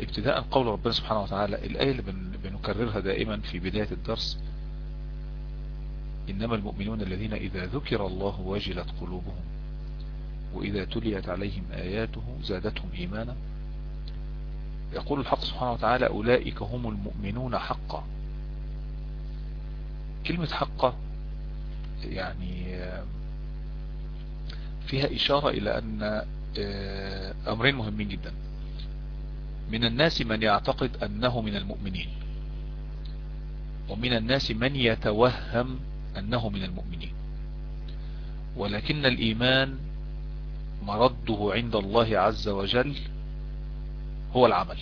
ابتداء قول ربنا سبحانه وتعالى الآية اللي بنكررها دائما في بداية الدرس إنما المؤمنون الذين إذا ذكر الله وجلت قلوبهم وإذا تليت عليهم آياته زادتهم إيمانا. يقول الحق سبحانه وتعالى أولئك هم المؤمنون حقا. كلمة حقا يعني فيها إشارة إلى أن أمرين مهمين جدا. من الناس من يعتقد أنه من المؤمنين. ومن الناس من يتوهم أنه من المؤمنين. ولكن الإيمان مرده عند الله عز وجل هو العمل.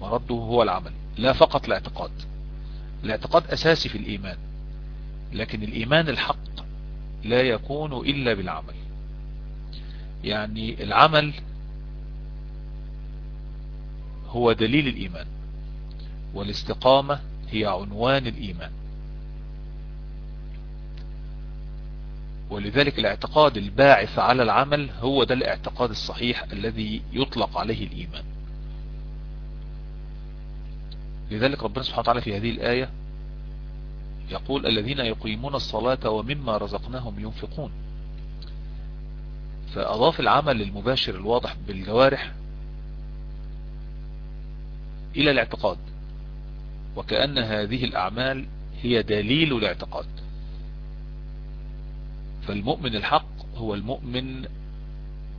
مرده هو العمل. لا فقط الاعتقاد. الاعتقاد أساسي في الإيمان. لكن الإيمان الحق لا يكون إلا بالعمل. يعني العمل هو دليل الإيمان والاستقامة هي عنوان الإيمان. ولذلك الاعتقاد الباعث على العمل هو ده الاعتقاد الصحيح الذي يطلق عليه الإيمان. لذلك ربنا سبحانه وتعالى في هذه الآية يقول الذين يقيمون الصلاة ومما رزقناهم ينفقون. فأضاف العمل المباشر الواضح بالجوارح إلى الاعتقاد. وكأن هذه الأعمال هي دليل الاعتقاد. فالمؤمن الحق هو المؤمن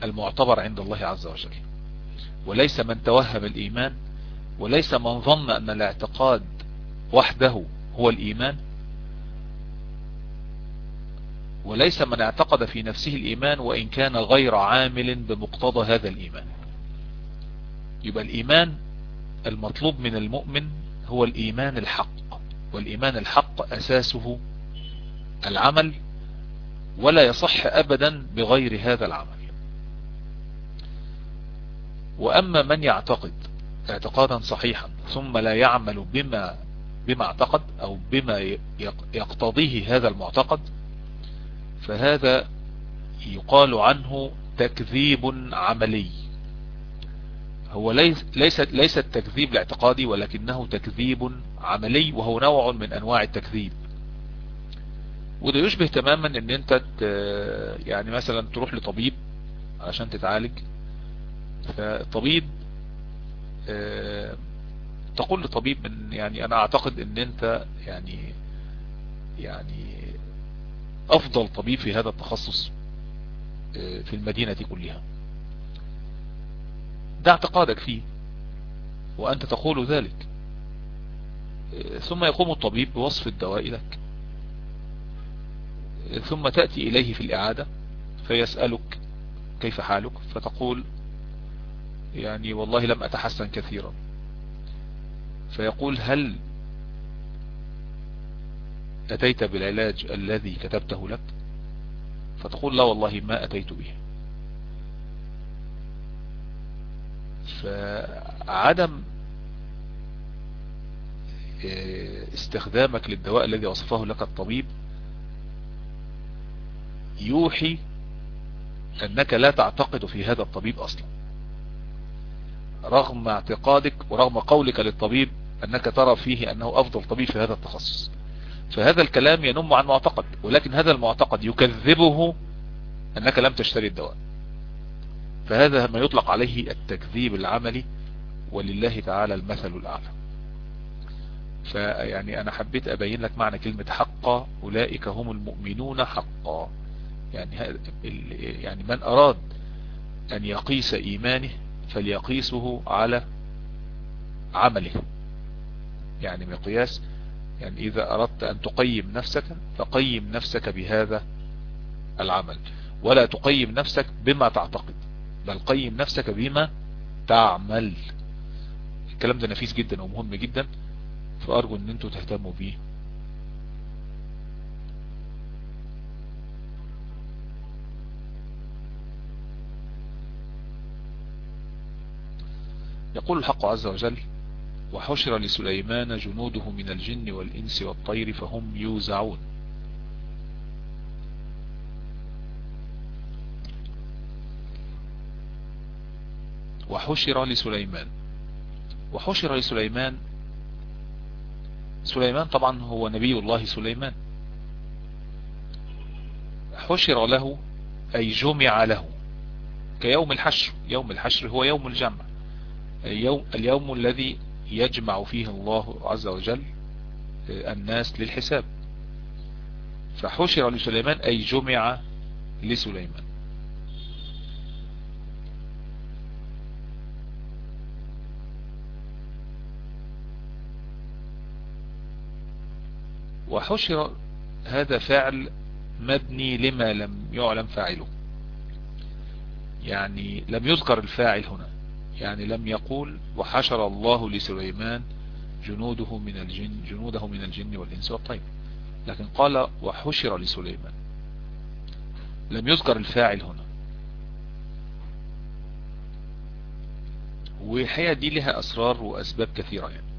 المعتبر عند الله عز وجل. وليس من توهم الإيمان وليس من ظن أن الاعتقاد وحده هو الإيمان وليس من اعتقد في نفسه الإيمان وإن كان غير عامل بمقتضى هذا الإيمان. يبقى الإيمان المطلوب من المؤمن هو الإيمان الحق والإيمان الحق أساسه العمل ولا يصح أبدا بغير هذا العمل. وأما من يعتقد اعتقادا صحيحا ثم لا يعمل بما بما اعتقد أو بما يقتضيه هذا المعتقد فهذا يقال عنه تكذيب عملي. هو ليس ليس ليس التكذيب الاعتقادي ولكنه تكذيب عملي وهو نوع من أنواع التكذيب. وده يشبه تماما إن أنت يعني مثلا تروح لطبيب عشان تتعالج. فالطبيب تقول لطبيب من يعني أنا أعتقد إن أنت يعني يعني أفضل طبيب في هذا التخصص في المدينة كلها. ده اعتقادك فيه وأنت تقول ذلك. ثم يقوم الطبيب بوصف الدواء لك. ثم تأتي إليه في الإعادة فيسألك كيف حالك؟ فتقول يعني والله لم أتحسن كثيرا. فيقول هل أتيت بالعلاج الذي كتبته لك؟ فتقول لا والله ما أتيت به. فعدم استخدامك للدواء الذي وصفه لك الطبيب يوحي أنك لا تعتقد في هذا الطبيب أصلا. رغم اعتقادك ورغم قولك للطبيب أنك ترى فيه أنه أفضل طبيب في هذا التخصص. فهذا الكلام ينم عن معتقد ولكن هذا المعتقد يكذبه أنك لم تشتري الدواء. فهذا ما يطلق عليه التكذيب العملي ولله تعالى المثل الأعلى. فيعني أنا حبيت أبين لك معنى كلمة حقا أولئك هم المؤمنون حقا. يعني يعني من أراد أن يقيس إيمانه فليقيسه على عمله. يعني مقياس يعني إذا أردت أن تقيم نفسك فقيم نفسك بهذا العمل. ولا تقيم نفسك بما تعتقد. بل قيم نفسك بما تعمل. الكلام ده نفيس جدا ومهم جدا فأرجو إن أنتوا تهتموا بيه. يقول الحق عز وجل وحشر لسليمان جنوده من الجن والإنس والطير فهم يوزعون. وحشر لسليمان. وحشر لسليمان. سليمان طبعا هو نبي الله سليمان. حشر له أي جمع له كيوم الحشر. يوم الحشر هو يوم الجمع. اليوم, اليوم الذي يجمع فيه الله عز وجل الناس للحساب. فحشر لسليمان أي جمع لسليمان. وحشر هذا فعل مبني لما لم يعلم فاعله. يعني لم يذكر الفاعل هنا. يعني لم يقول وحشر الله لسليمان جنوده من الجن جنوده من الجن والإنس والطير لكن قال وحشر لسليمان. لم يذكر الفاعل هنا. وحياة دي لها أسرار وأسباب كثيرة يعني.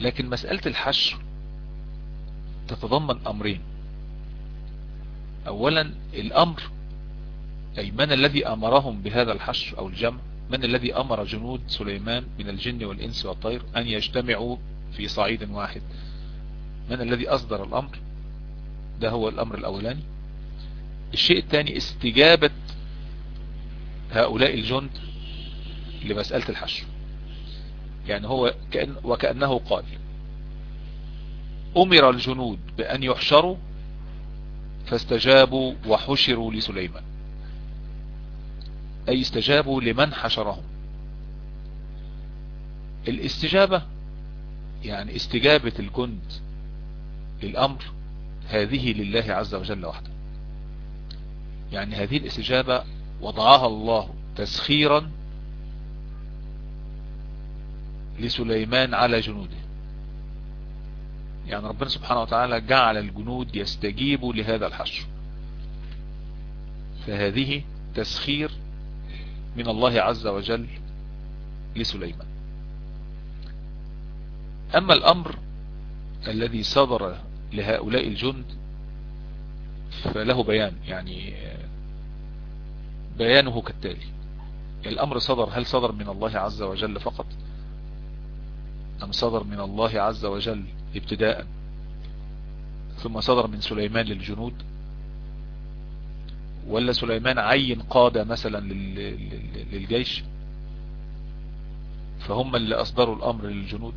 لكن مسألة الحشر تتضمن أمرين. أولا الأمر أي من الذي أمرهم بهذا الحشر أو الجمع؟ من الذي أمر جنود سليمان من الجن والإنس والطير أن يجتمعوا في صعيد واحد؟ من الذي أصدر الأمر؟ ده هو الأمر الأولاني. الشيء الثاني استجابة هؤلاء الجند لمسألة الحشر. يعني هو كأن وكأنه قال أمر الجنود بأن يحشروا فاستجابوا وحشروا لسليمان. أي استجابوا لمن حشرهم. الاستجابة يعني استجابة الجند للأمر هذه لله عز وجل وحده. يعني هذه الاستجابة وضعها الله تسخيرا لسليمان على جنوده. يعني ربنا سبحانه وتعالى جعل الجنود يستجيبوا لهذا الحشر. فهذه تسخير من الله عز وجل لسليمان. أما الأمر الذي صدر لهؤلاء الجند فله بيان يعني بيانه كالتالي. الأمر صدر هل صدر من الله عز وجل فقط؟ أم صدر من الله عز وجل ابتداء ثم صدر من سليمان للجنود. ولا سليمان عين قادة مثلا للجيش. فهم اللي أصدروا الأمر للجنود.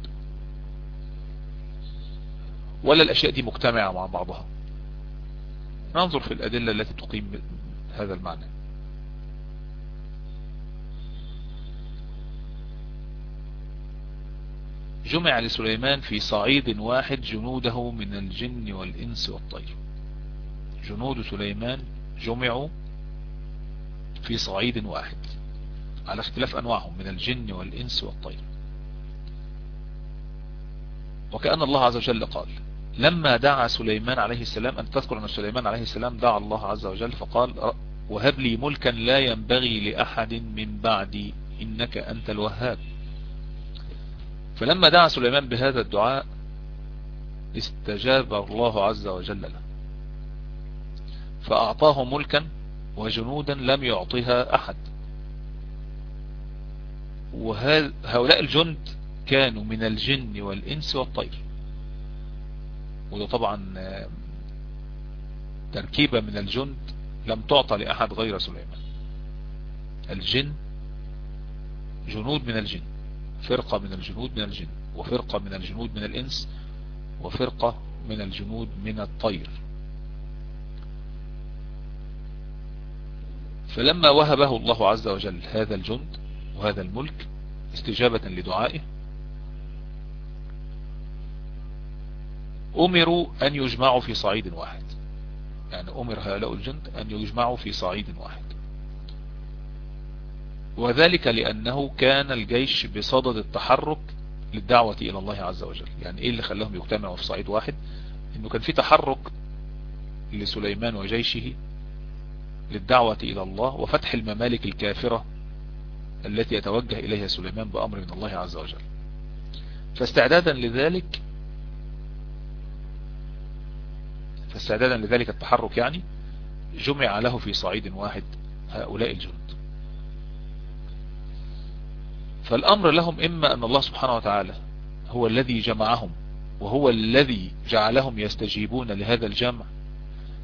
ولا الأشياء دي مجتمعة مع بعضها. ننظر في الأدلة التي تقيم هذا المعنى. جمع لسليمان في صعيد واحد جنوده من الجن والإنس والطير. جنود سليمان جمعوا في صعيد واحد على اختلاف أنواعهم من الجن والإنس والطير. وكأن الله عز وجل قال لما دعا سليمان عليه السلام أن تذكر أن سليمان عليه السلام دعا الله عز وجل فقال وهب لي ملكا لا ينبغي لأحد من بعدي إنك أنت الوهاب. فلما دعا سليمان بهذا الدعاء استجاب الله عز وجل له. فأعطاه ملكا وجنودا لم يعطها أحد. وهؤلاء الجند كانوا من الجن والإنس والطير. وده طبعا تركيبة من الجند لم تعطى لأحد غير سليمان. الجن جنود من الجن. فرقة من الجنود من الجن وفرقة من الجنود من الإنس وفرقة من الجنود من الطير. فلما وهبه الله عز وجل هذا الجند وهذا الملك استجابة لدعائه أمروا أن يجمعوا في صعيد واحد. يعني أمر هؤلاء الجند أن يجمعوا في صعيد واحد. وذلك لأنه كان الجيش بصدد التحرك للدعوة إلى الله عز وجل. يعني إيه اللي خلاهم يجتمعوا في صعيد واحد؟ إنه كان في تحرك لسليمان وجيشه للدعوة إلى الله وفتح الممالك الكافرة التي يتوجه إليها سليمان بأمر من الله عز وجل. فاستعدادا لذلك فاستعدادا لذلك التحرك يعني جمع له في صعيد واحد هؤلاء الجند. فالأمر لهم إما أن الله سبحانه وتعالى هو الذي جمعهم وهو الذي جعلهم يستجيبون لهذا الجمع.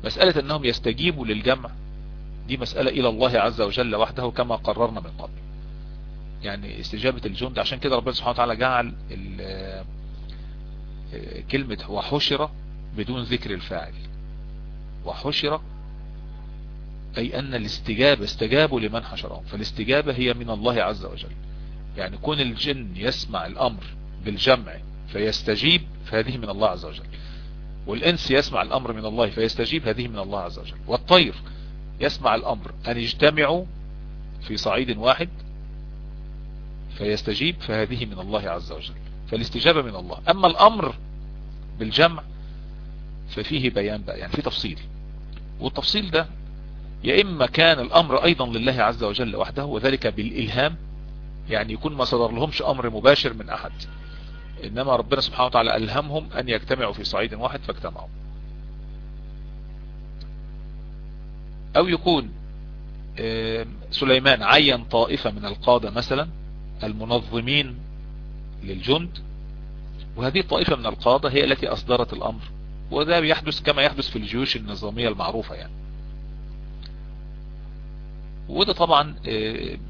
مسألة أنهم يستجيبوا للجمع دي مسألة إلى الله عز وجل وحده كما قررنا من قبل. يعني استجابة الجند عشان كده ربنا سبحانه وتعالى جعل كلمة وحشر بدون ذكر الفاعل. وحشر أي أن الاستجابة استجابوا لمن حشرهم. فالاستجابة هي من الله عز وجل. يعني كون الجن يسمع الأمر بالجمع فيستجيب فهذه من الله عز وجل. والإنس يسمع الأمر من الله فيستجيب هذه من الله عز وجل. والطير يسمع الأمر أن يجتمعوا في صعيد واحد فيستجيب فهذه من الله عز وجل. فالاستجابة من الله. أما الأمر بالجمع ففيه بيان بقى يعني في تفصيل. والتفصيل ده يا إما كان الأمر أيضا لله عز وجل وحده وذلك بالإلهام يعني يكون ما صدر لهمش أمر مباشر من أحد. إنما ربنا سبحانه وتعالى ألهمهم أن يجتمعوا في صعيد واحد فاجتمعوا. أو يكون سليمان عين طائفة من القادة مثلا المنظمين للجند وهذه الطائفة من القادة هي التي أصدرت الأمر وده بيحدث كما يحدث في الجيوش النظامية المعروفة يعني. وده طبعا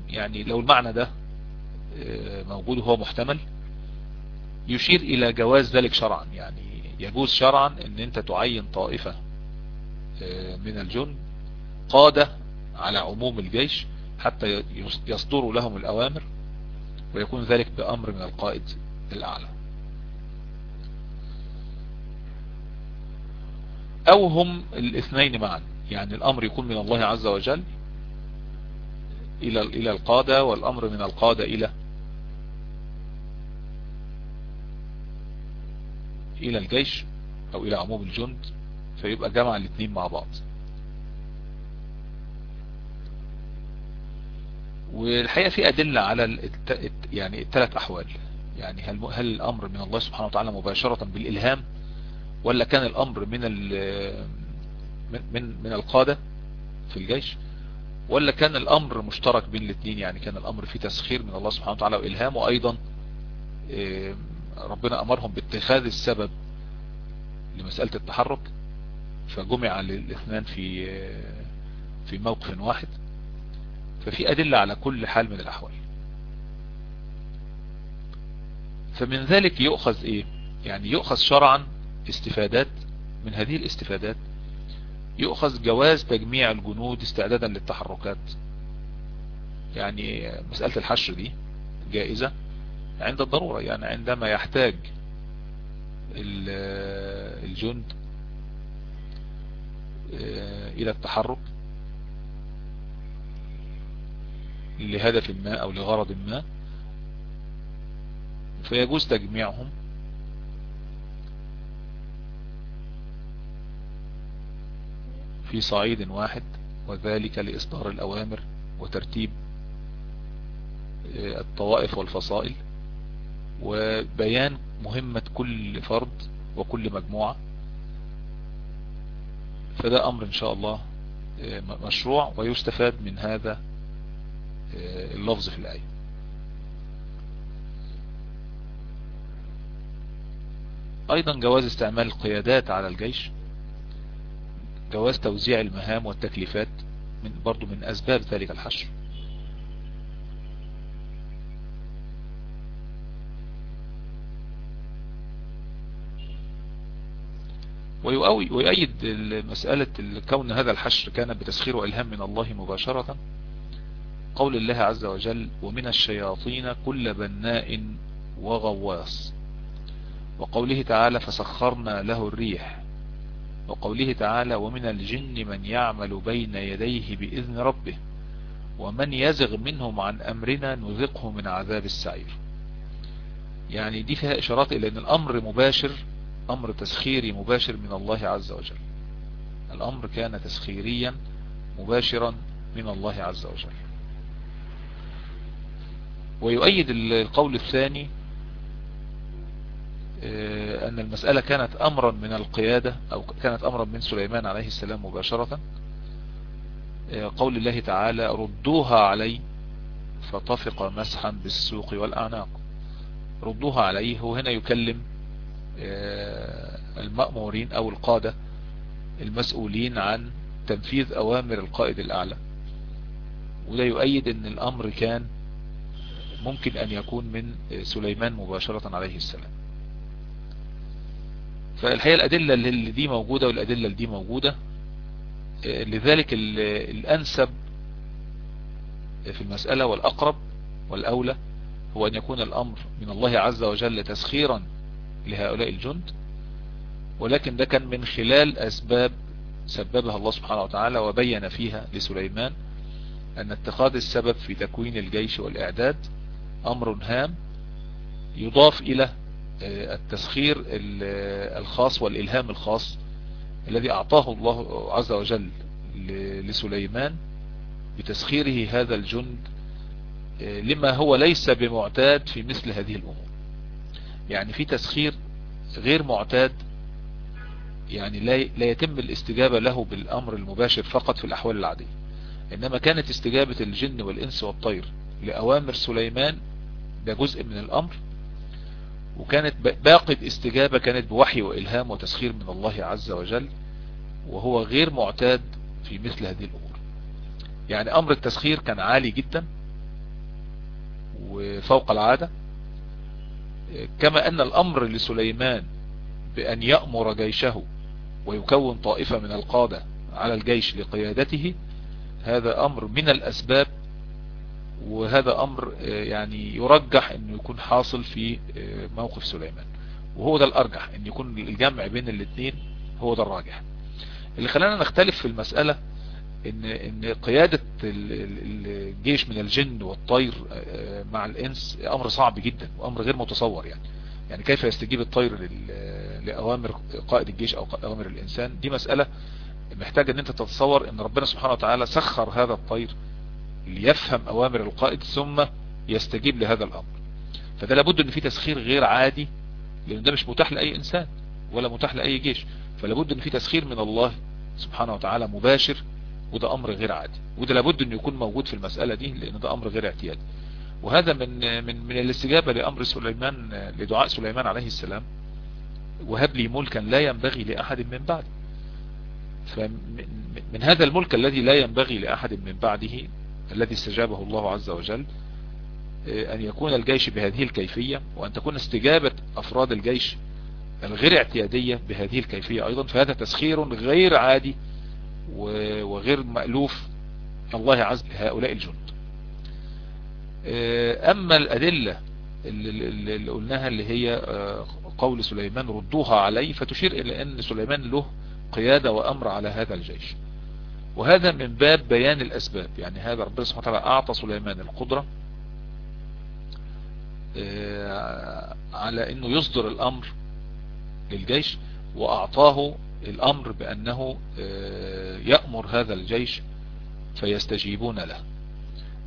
يعني لو المعنى ده موجود وهو محتمل يشير إلى جواز ذلك شرعا. يعني يجوز شرعا إن أنت تعين طائفة من الجند قادة على عموم الجيش حتى يصدروا لهم الأوامر ويكون ذلك بأمر من القائد الأعلى. أو هم الاثنين معا. يعني الأمر يكون من الله عز وجل إلى القادة والأمر من القادة إلى إلى الجيش أو إلى عموم الجند فيبقى جمع الاثنين مع بعض. والحقيقة في أدلة على الت... يعني الثلاث أحوال. يعني هل, هل الأمر من الله سبحانه وتعالى مباشرة بالإلهام ولا كان الأمر من ال... من من القادة في الجيش ولا كان الأمر مشترك بين الاثنين يعني كان الأمر فيه تسخير من الله سبحانه وتعالى والهام وأيضا ربنا أمرهم باتخاذ السبب لمسألة التحرك فجمع الاثنان في في موقف واحد ففي أدلة على كل حال من الأحوال. فمن ذلك يؤخذ إيه؟ يعني يؤخذ شرعا استفادات من هذه الاستفادات يؤخذ جواز تجميع الجنود استعدادا للتحركات. يعني مسألة الحشر دي جائزة. عند الضرورة يعني عندما يحتاج الجند إلى التحرك لهدف ما أو لغرض ما فيجوز تجميعهم في صعيد واحد وذلك لإصدار الأوامر وترتيب الطوائف والفصائل. وبيان مهمة كل فرد وكل مجموعة. فده أمر إن شاء الله مشروع ويستفاد من هذا اللفظ في الآية. أيضا جواز استعمال القيادات على الجيش جواز توزيع المهام والتكليفات من برضو من أسباب ذلك الحشر. ويؤيد مسألة كون هذا الحشر كان بتسخير وإلهام من الله مباشرة. قول الله عز وجل ومن الشياطين كل بناء وغواص وقوله تعالى فسخرنا له الريح وقوله تعالى ومن الجن من يعمل بين يديه بإذن ربه ومن يزغ منهم عن أمرنا نذقه من عذاب السعير يعني دي فيها إشارات إلى إن الأمر مباشر أمر تسخيري مباشر من الله عز وجل. الأمر كان تسخيريا مباشرا من الله عز وجل. ويؤيد القول الثاني آه، أن المسألة كانت أمرا من القيادة أو كانت أمرا من سليمان عليه السلام مباشرة. آه، قول الله تعالى ردوها علي فطفق مسحا بالسوق والأعناق. ردوها عليه وهنا يكلم آه، المأمورين أو القادة المسؤولين عن تنفيذ أوامر القائد الأعلى. وده يؤيد أن الأمر كان ممكن أن يكون من سليمان مباشرة عليه السلام. فالحقيقة الأدلة اللي دي موجودة والأدلة اللي دي موجودة لذلك الأنسب في المسألة والأقرب والأولى هو أن يكون الأمر من الله عز وجل تسخيرا لهؤلاء الجند ولكن ده كان من خلال أسباب سببها الله سبحانه وتعالى وبين فيها لسليمان أن اتخاذ السبب في تكوين الجيش والإعداد أمر هام يضاف إلى آه، التسخير الخاص والإلهام الخاص الذي أعطاه الله عز وجل لسليمان بتسخيره هذا الجند آه، لما هو ليس بمعتاد في مثل هذه الأمور. يعني في تسخير غير معتاد يعني لا يتم الاستجابة له بالأمر المباشر فقط في الأحوال العادية. إنما كانت استجابة الجن والإنس والطير لأوامر سليمان ده جزء من الأمر وكانت باقي الاستجابة كانت بوحي وإلهام وتسخير من الله عز وجل وهو غير معتاد في مثل هذه الأمور. يعني أمر التسخير كان عالي جدا وفوق العادة كما أن الأمر لسليمان بأن يأمر جيشه ويكون طائفة من القادة على الجيش لقيادته هذا أمر من الأسباب وهذا أمر آه، يعني يرجح أنه يكون حاصل في آه، موقف سليمان. وهو ده الأرجح أن يكون الجمع بين الاثنين هو ده الراجح. اللي خلانا نختلف في المسألة إن إن قيادة الجيش من الجن والطير آه، مع الإنس أمر صعب جدا وأمر غير متصور يعني. يعني كيف يستجيب الطير لأوامر قائد الجيش أو أوامر الإنسان؟ دي مسألة محتاج إن أنت تتصور إن ربنا سبحانه وتعالى سخر هذا الطير ليفهم أوامر القائد ثم يستجيب لهذا الأمر. فده لابد إن في تسخير غير عادي لأن ده مش متاح لأي إنسان ولا متاح لأي جيش. فلابد إن في تسخير من الله سبحانه وتعالى مباشر وده أمر غير عادي وده لابد ان يكون موجود في المسألة دي لأن ده أمر غير اعتيادي. وهذا من من من الاستجابة لأمر سليمان لدعاء سليمان عليه السلام وهب لي ملكا لا ينبغي لأحد من بعدي فمن هذا الملك الذي لا ينبغي لأحد من بعده الذي استجابه الله عز وجل أن يكون الجيش بهذه الكيفية وأن تكون استجابة أفراد الجيش الغير اعتيادية بهذه الكيفية أيضا فهذا تسخير غير عادي وغير مألوف الله عز هؤلاء الجند. آه، أما الأدلة اللي قلناها اللي هي آه، قول سليمان ردوها علي فتشير إلى أن سليمان له قيادة وأمر على هذا الجيش. وهذا من باب بيان الأسباب. يعني هذا ربنا سبحانه وتعالى أعطى سليمان القدرة آه، على إنه يصدر الأمر للجيش وأعطاه الأمر بأنه يأمر هذا الجيش فيستجيبون له.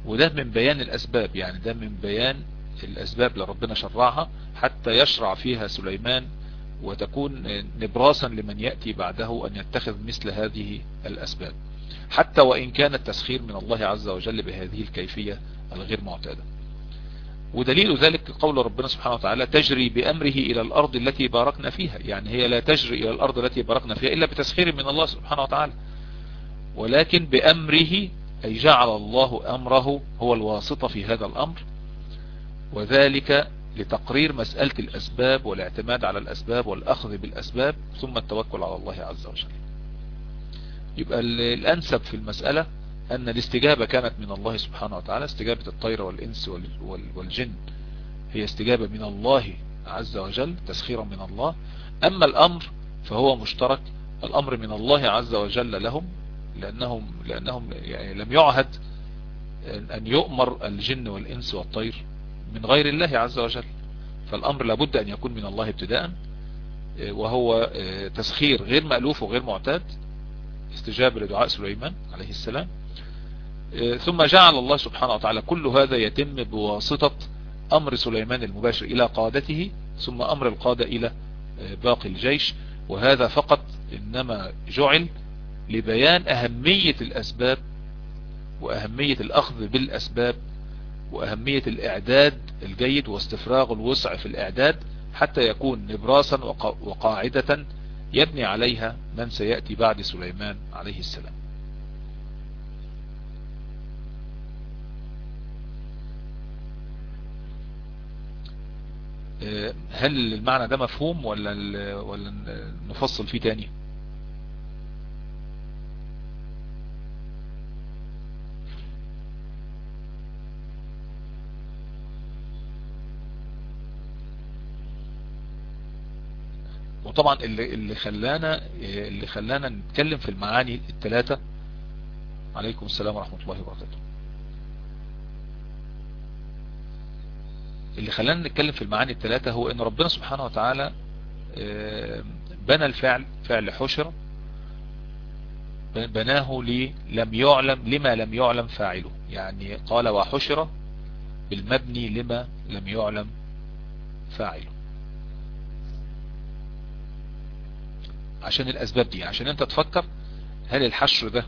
وده من بيان الأسباب يعني ده من بيان الأسباب اللي ربنا شرعها حتى يشرع فيها سليمان وتكون نبراسا لمن يأتي بعده أن يتخذ مثل هذه الأسباب. حتى وإن كان التسخير من الله عز وجل بهذه الكيفية الغير معتادة. ودليل ذلك قول ربنا سبحانه وتعالى تجري بأمره إلى الأرض التي باركنا فيها. يعني هي لا تجري إلى الأرض التي باركنا فيها إلا بتسخير من الله سبحانه وتعالى. ولكن بأمره أي جعل الله أمره هو الواسطة في هذا الأمر. وذلك لتقرير مسألة الأسباب والاعتماد على الأسباب والأخذ بالأسباب ثم التوكل على الله عز وجل. يبقى الأنسب في المسألة أن الاستجابة كانت من الله سبحانه وتعالى. استجابة الطير والإنس والجن هي استجابة من الله عز وجل تسخيرا من الله. أما الأمر فهو مشترك. الأمر من الله عز وجل لهم لأنهم, لأنهم يعني لم يعهد أن يؤمر الجن والإنس والطير من غير الله عز وجل. فالأمر لابد أن يكون من الله ابتداء وهو تسخير غير مألوف وغير معتاد. استجابة لدعاء سليمان عليه السلام. ثم جعل الله سبحانه وتعالى كل هذا يتم بواسطة أمر سليمان المباشر إلى قادته ثم أمر القادة إلى باقي الجيش وهذا فقط إنما جعل لبيان أهمية الأسباب وأهمية الأخذ بالأسباب وأهمية الإعداد الجيد واستفراغ الوسع في الإعداد حتى يكون نبراسا وقاعدة يبني عليها من سيأتي بعد سليمان عليه السلام. هل المعنى ده مفهوم ولا ولا نفصل فيه تاني؟ وطبعا اللي اللي خلانا اللي خلانا نتكلم في المعاني الثلاثه عليكم السلام ورحمة الله وبركاته. اللي خلانا نتكلم في المعاني الثلاثة هو إن ربنا سبحانه وتعالى بنى الفعل فعل حشر بناه لم يعلم لما لم يعلم فاعله. يعني قال وحشر بالمبني لما لم يعلم فاعله. عشان الأسباب دي عشان أنت تفكر هل الحشر ده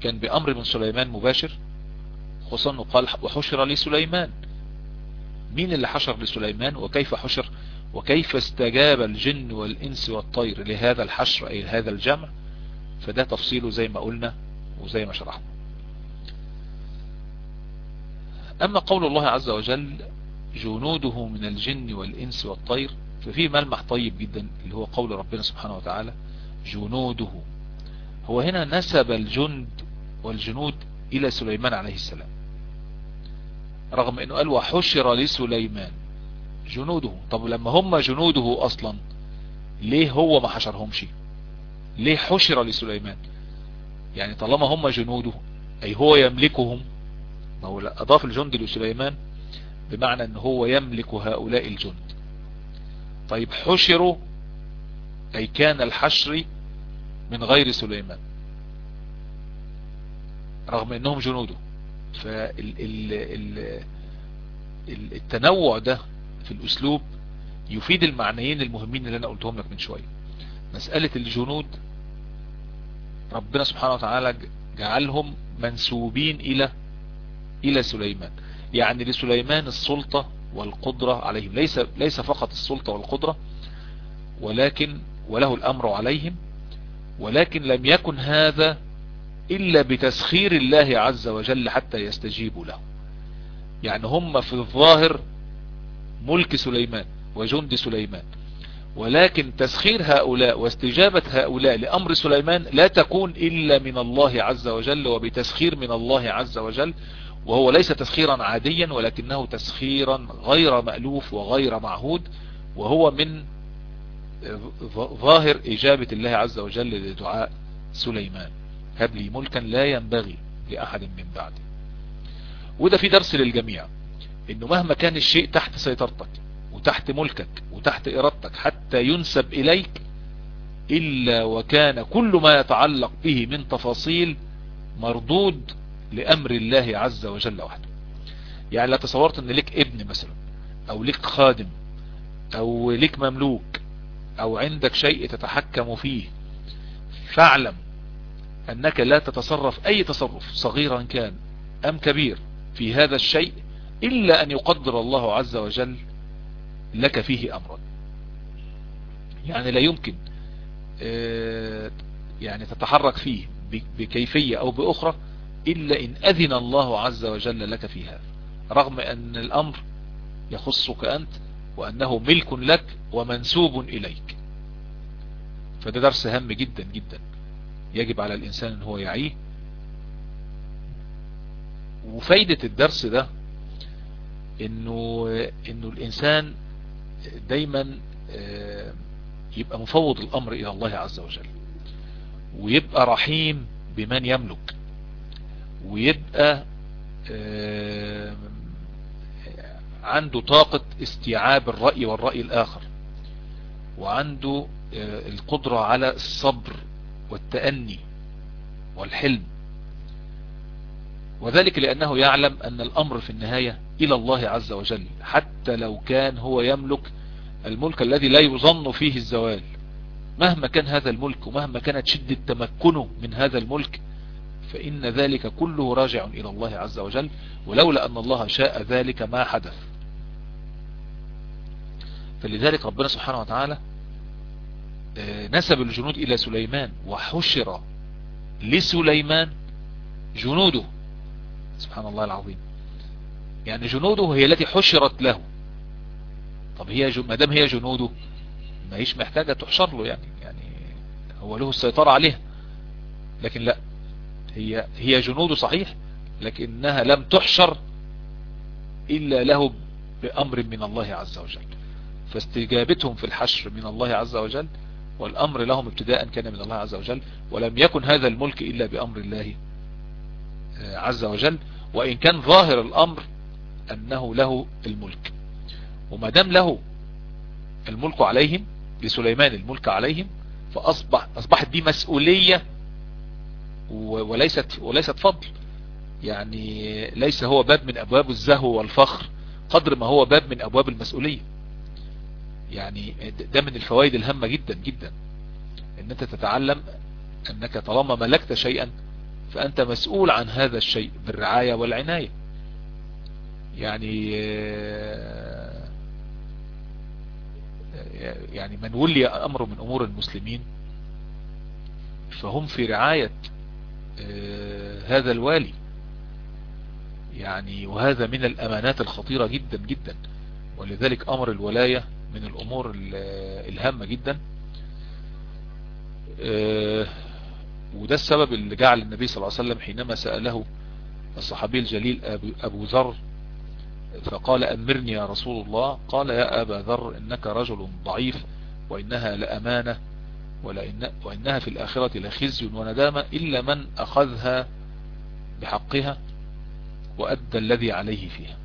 كان بأمر من سليمان مباشر؟ خصوصا قال وحشر لسليمان. مين اللي حشر لسليمان وكيف حشر وكيف استجاب الجن والإنس والطير لهذا الحشر أي هذا الجمع؟ فده تفصيله زي ما قلنا وزي ما شرحنا. أما قول الله عز وجل جنوده من الجن والإنس والطير ففيه ملمح طيب جدا اللي هو قول ربنا سبحانه وتعالى جنوده. هو هنا نسب الجند والجنود إلى سليمان عليه السلام. رغم إنه قال وحشر لسليمان. جنوده. طب لما هم جنوده أصلا ليه هو ما حشرهمش؟ ليه حشر لسليمان؟ يعني طالما هم جنوده أي هو يملكهم؟ ما هو أضاف الجند لسليمان بمعنى إن هو يملك هؤلاء الجند. طيب حشروا أي كان الحشر من غير سليمان رغم إنهم جنوده. فالتنوع ده في الأسلوب يفيد المعنيين المهمين اللي أنا قلتهم لك من شوية. مسألة الجنود ربنا سبحانه وتعالى جعلهم منسوبين إلى إلى سليمان. يعني لسليمان السلطة والقدرة عليهم. ليس, ليس فقط السلطة والقدرة ولكن وله الأمر عليهم ولكن لم يكن هذا إلا بتسخير الله عز وجل حتى يستجيبوا له. يعني هم في الظاهر ملك سليمان وجند سليمان. ولكن تسخير هؤلاء واستجابة هؤلاء لأمر سليمان لا تكون إلا من الله عز وجل وبتسخير من الله عز وجل وهو ليس تسخيرا عاديا ولكنه تسخيرا غير مألوف وغير معهود وهو من ظاهر إجابة الله عز وجل لدعاء سليمان. هب لي ملكا لا ينبغي لأحد من بعدي. وده في درس للجميع إنه مهما كان الشيء تحت سيطرتك وتحت ملكك وتحت إرادتك حتى ينسب إليك إلا وكان كل ما يتعلق به من تفاصيل مردود لأمر الله عز وجل وحده. يعني لا تصورت إن لك ابن مثلا أو لك خادم أو لك مملوك أو عندك شيء تتحكم فيه فاعلم أنك لا تتصرف أي تصرف صغيرا كان أم كبير في هذا الشيء إلا أن يقدر الله عز وجل لك فيه امرا. يعني لا يمكن يعني تتحرك فيه بكيفية أو بأخرى إلا إن أذن الله عز وجل لك في هذا. رغم أن الأمر يخصك أنت وأنه ملك لك ومنسوب إليك. فده درس هام جدا جدا. يجب على الإنسان إن هو يعيه. وفايدة الدرس ده إنه إنه الإنسان دايما يبقى مفوض الأمر إلى الله عز وجل. ويبقى رحيم بمن يملك. ويبقى عنده طاقة استيعاب الرأي والرأي الآخر. وعنده القدرة على الصبر والتأني والحلم. وذلك لأنه يعلم أن الأمر في النهاية إلى الله عز وجل حتى لو كان هو يملك الملك الذي لا يظن فيه الزوال. مهما كان هذا الملك ومهما كانت شدة تمكنه من هذا الملك فإن ذلك كله راجع إلى الله عز وجل ولولا أن الله شاء ذلك ما حدث. فلذلك ربنا سبحانه وتعالى نسب الجنود إلى سليمان وحشر لسليمان جنوده. سبحان الله العظيم. يعني جنوده هي التي حشرت له. طب هي ما دام هي جنوده ما هيش محتاجة تحشر له يعني يعني هو له السيطرة عليها. لكن لا هي هي جنوده صحيح لكنها لم تحشر إلا له بأمر من الله عز وجل. فاستجابتهم في الحشر من الله عز وجل والأمر لهم ابتداء كان من الله عز وجل ولم يكن هذا الملك إلا بأمر الله عز وجل. وإن كان ظاهر الأمر أنه له الملك. وما دام له الملك عليهم لسليمان الملك عليهم فأصبح أصبحت دي مسؤولية وليست وليست فضل. يعني ليس هو باب من أبواب الزهو والفخر قدر ما هو باب من أبواب المسؤولية. يعني ده من الفوائد الهامة جدا جدا إن أنت تتعلم أنك طالما ملكت شيئا فأنت مسؤول عن هذا الشيء بالرعاية والعناية. يعني يعني من ولي أمر من أمور المسلمين فهم في رعاية هذا الوالي. يعني وهذا من الأمانات الخطيرة جدا جدا. ولذلك أمر الولاية من الأمور الهامة جدا. وده السبب اللي جعل النبي صلى الله عليه وسلم حينما سأله الصحابي الجليل أبو ذر فقال أمرني يا رسول الله. قال يا أبا ذر إنك رجل ضعيف وإنها لأمانة وإنها في الآخرة لخزي وندامة إلا من أخذها بحقها وأدى الذي عليه فيها.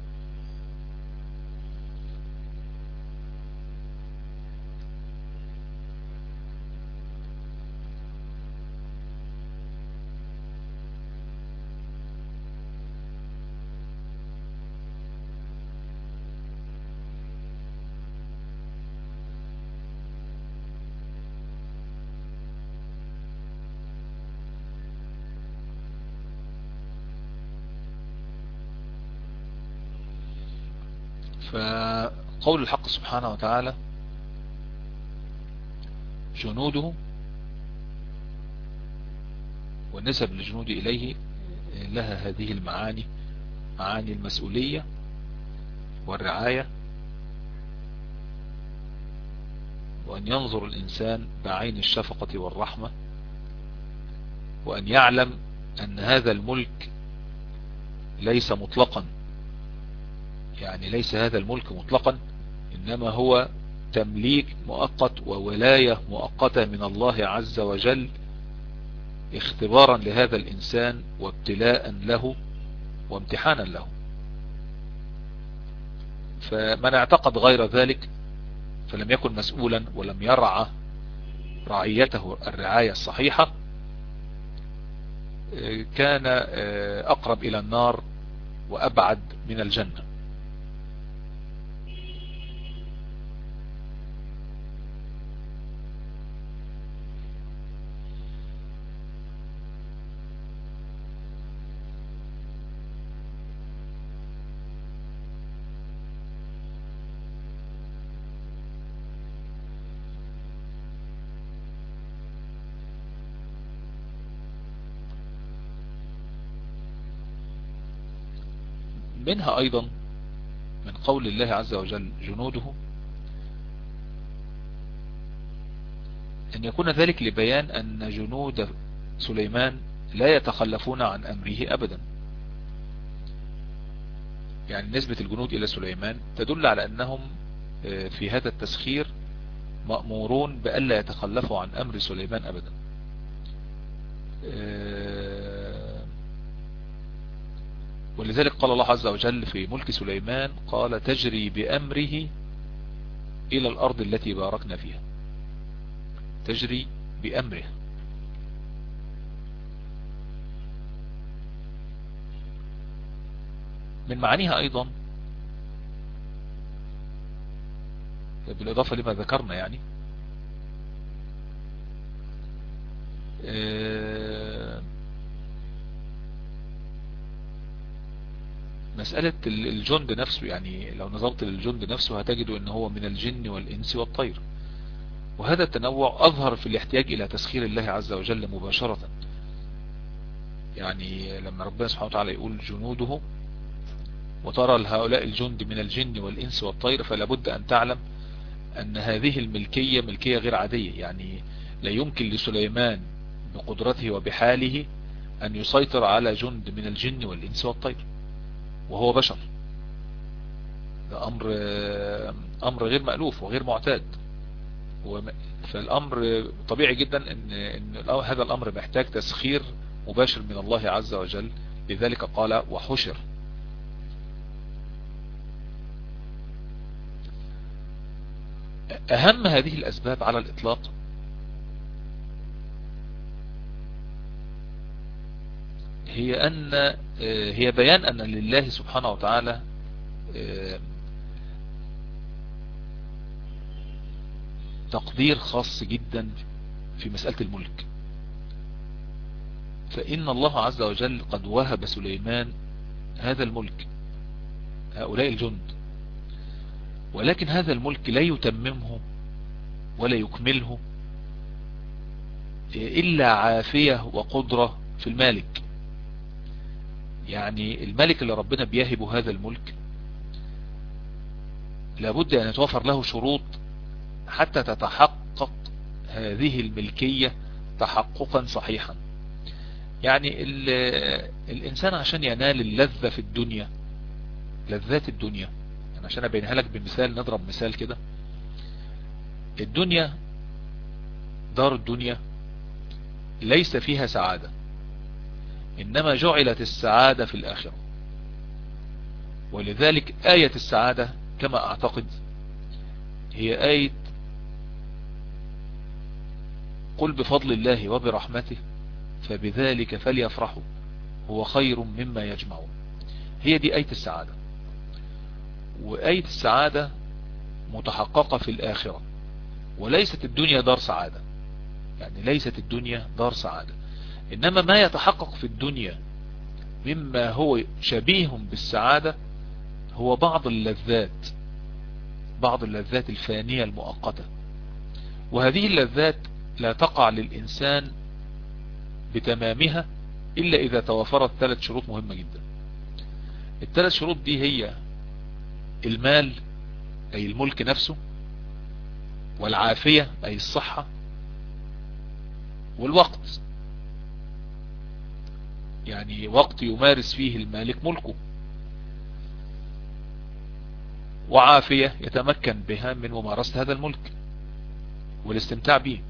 فقول الحق سبحانه وتعالى جنوده والنسب للجنود إليه لها هذه المعاني معاني المسؤولية والرعاية. وأن ينظر الإنسان بعين الشفقة والرحمة وأن يعلم أن هذا الملك ليس مطلقا. يعني ليس هذا الملك مطلقا إنما هو تمليك مؤقت وولاية مؤقتة من الله عز وجل اختبارا لهذا الإنسان وابتلاء له وامتحانا له. فمن اعتقد غير ذلك فلم يكن مسؤولا ولم يرعى رعيته الرعاية الصحيحة كان أقرب إلى النار وأبعد من الجنة. منها أيضا من قول الله عز وجل جنوده أن يكون ذلك لبيان أن جنود سليمان لا يتخلفون عن أمره أبدا. يعني نسبة الجنود إلى سليمان تدل على أنهم في هذا التسخير مأمورون بألا يتخلفوا عن أمر سليمان أبدا. ولذلك قال الله عز وجل في ملك سليمان قال تجري بأمره إلى الأرض التي باركنا فيها. تجري بأمره. من معانيها أيضا بالإضافة لما ذكرنا يعني آه، مسألة الجند نفسه يعني لو نظرت للجند نفسه هتجد إن هو من الجن والإنس والطير. وهذا التنوع أظهر في الاحتياج إلى تسخير الله عز وجل مباشرة. يعني لما ربنا سبحانه وتعالى يقول جنوده وترى لهؤلاء الجند من الجن والإنس والطير فلا بد أن تعلم أن هذه الملكية ملكية غير عادية. يعني لا يمكن لسليمان بقدرته وبحاله أن يسيطر على جند من الجن والإنس والطير. وهو بشر. ده أمر, أمر غير مألوف وغير معتاد. فالأمر طبيعي جدا أن, إن هذا الأمر محتاج تسخير مباشر من الله عز وجل. لذلك قال وحشر. أهم هذه الأسباب على الإطلاق هي أن هي بيان أن لله سبحانه وتعالى تقدير خاص جدا في مسألة الملك. فإن الله عز وجل قد وهب سليمان هذا الملك هؤلاء الجند. ولكن هذا الملك لا يتممه ولا يكمله إلا عافية وقدرة في المالك. يعني الملك اللي ربنا بيهب هذا الملك لابد أن يتوفر له شروط حتى تتحقق هذه الملكية تحققا صحيحا. يعني الإنسان عشان ينال اللذة في الدنيا لذات الدنيا يعني عشان أبينها لك بمثال نضرب مثال كده. الدنيا دار الدنيا ليس فيها سعادة. إنما جعلت السعادة في الآخرة. ولذلك آية السعادة كما أعتقد هي آية قل بفضل الله وبرحمته فبذلك فليفرحوا هو خير مما يجمعون. هي دي آية السعادة. وآية السعادة متحققة في الآخرة وليست الدنيا دار سعادة. يعني ليست الدنيا دار سعادة. إنما ما يتحقق في الدنيا مما هو شبيه بالسعادة هو بعض اللذات بعض اللذات الفانية المؤقتة. وهذه اللذات لا تقع للإنسان بتمامها إلا إذا توفرت ثلاث شروط مهمة جدا. الثلاث شروط دي هي المال أي الملك نفسه والعافية أي الصحة والوقت. يعني وقت يمارس فيه المالك ملكه. وعافية يتمكن بها من ممارسة هذا الملك والاستمتاع به.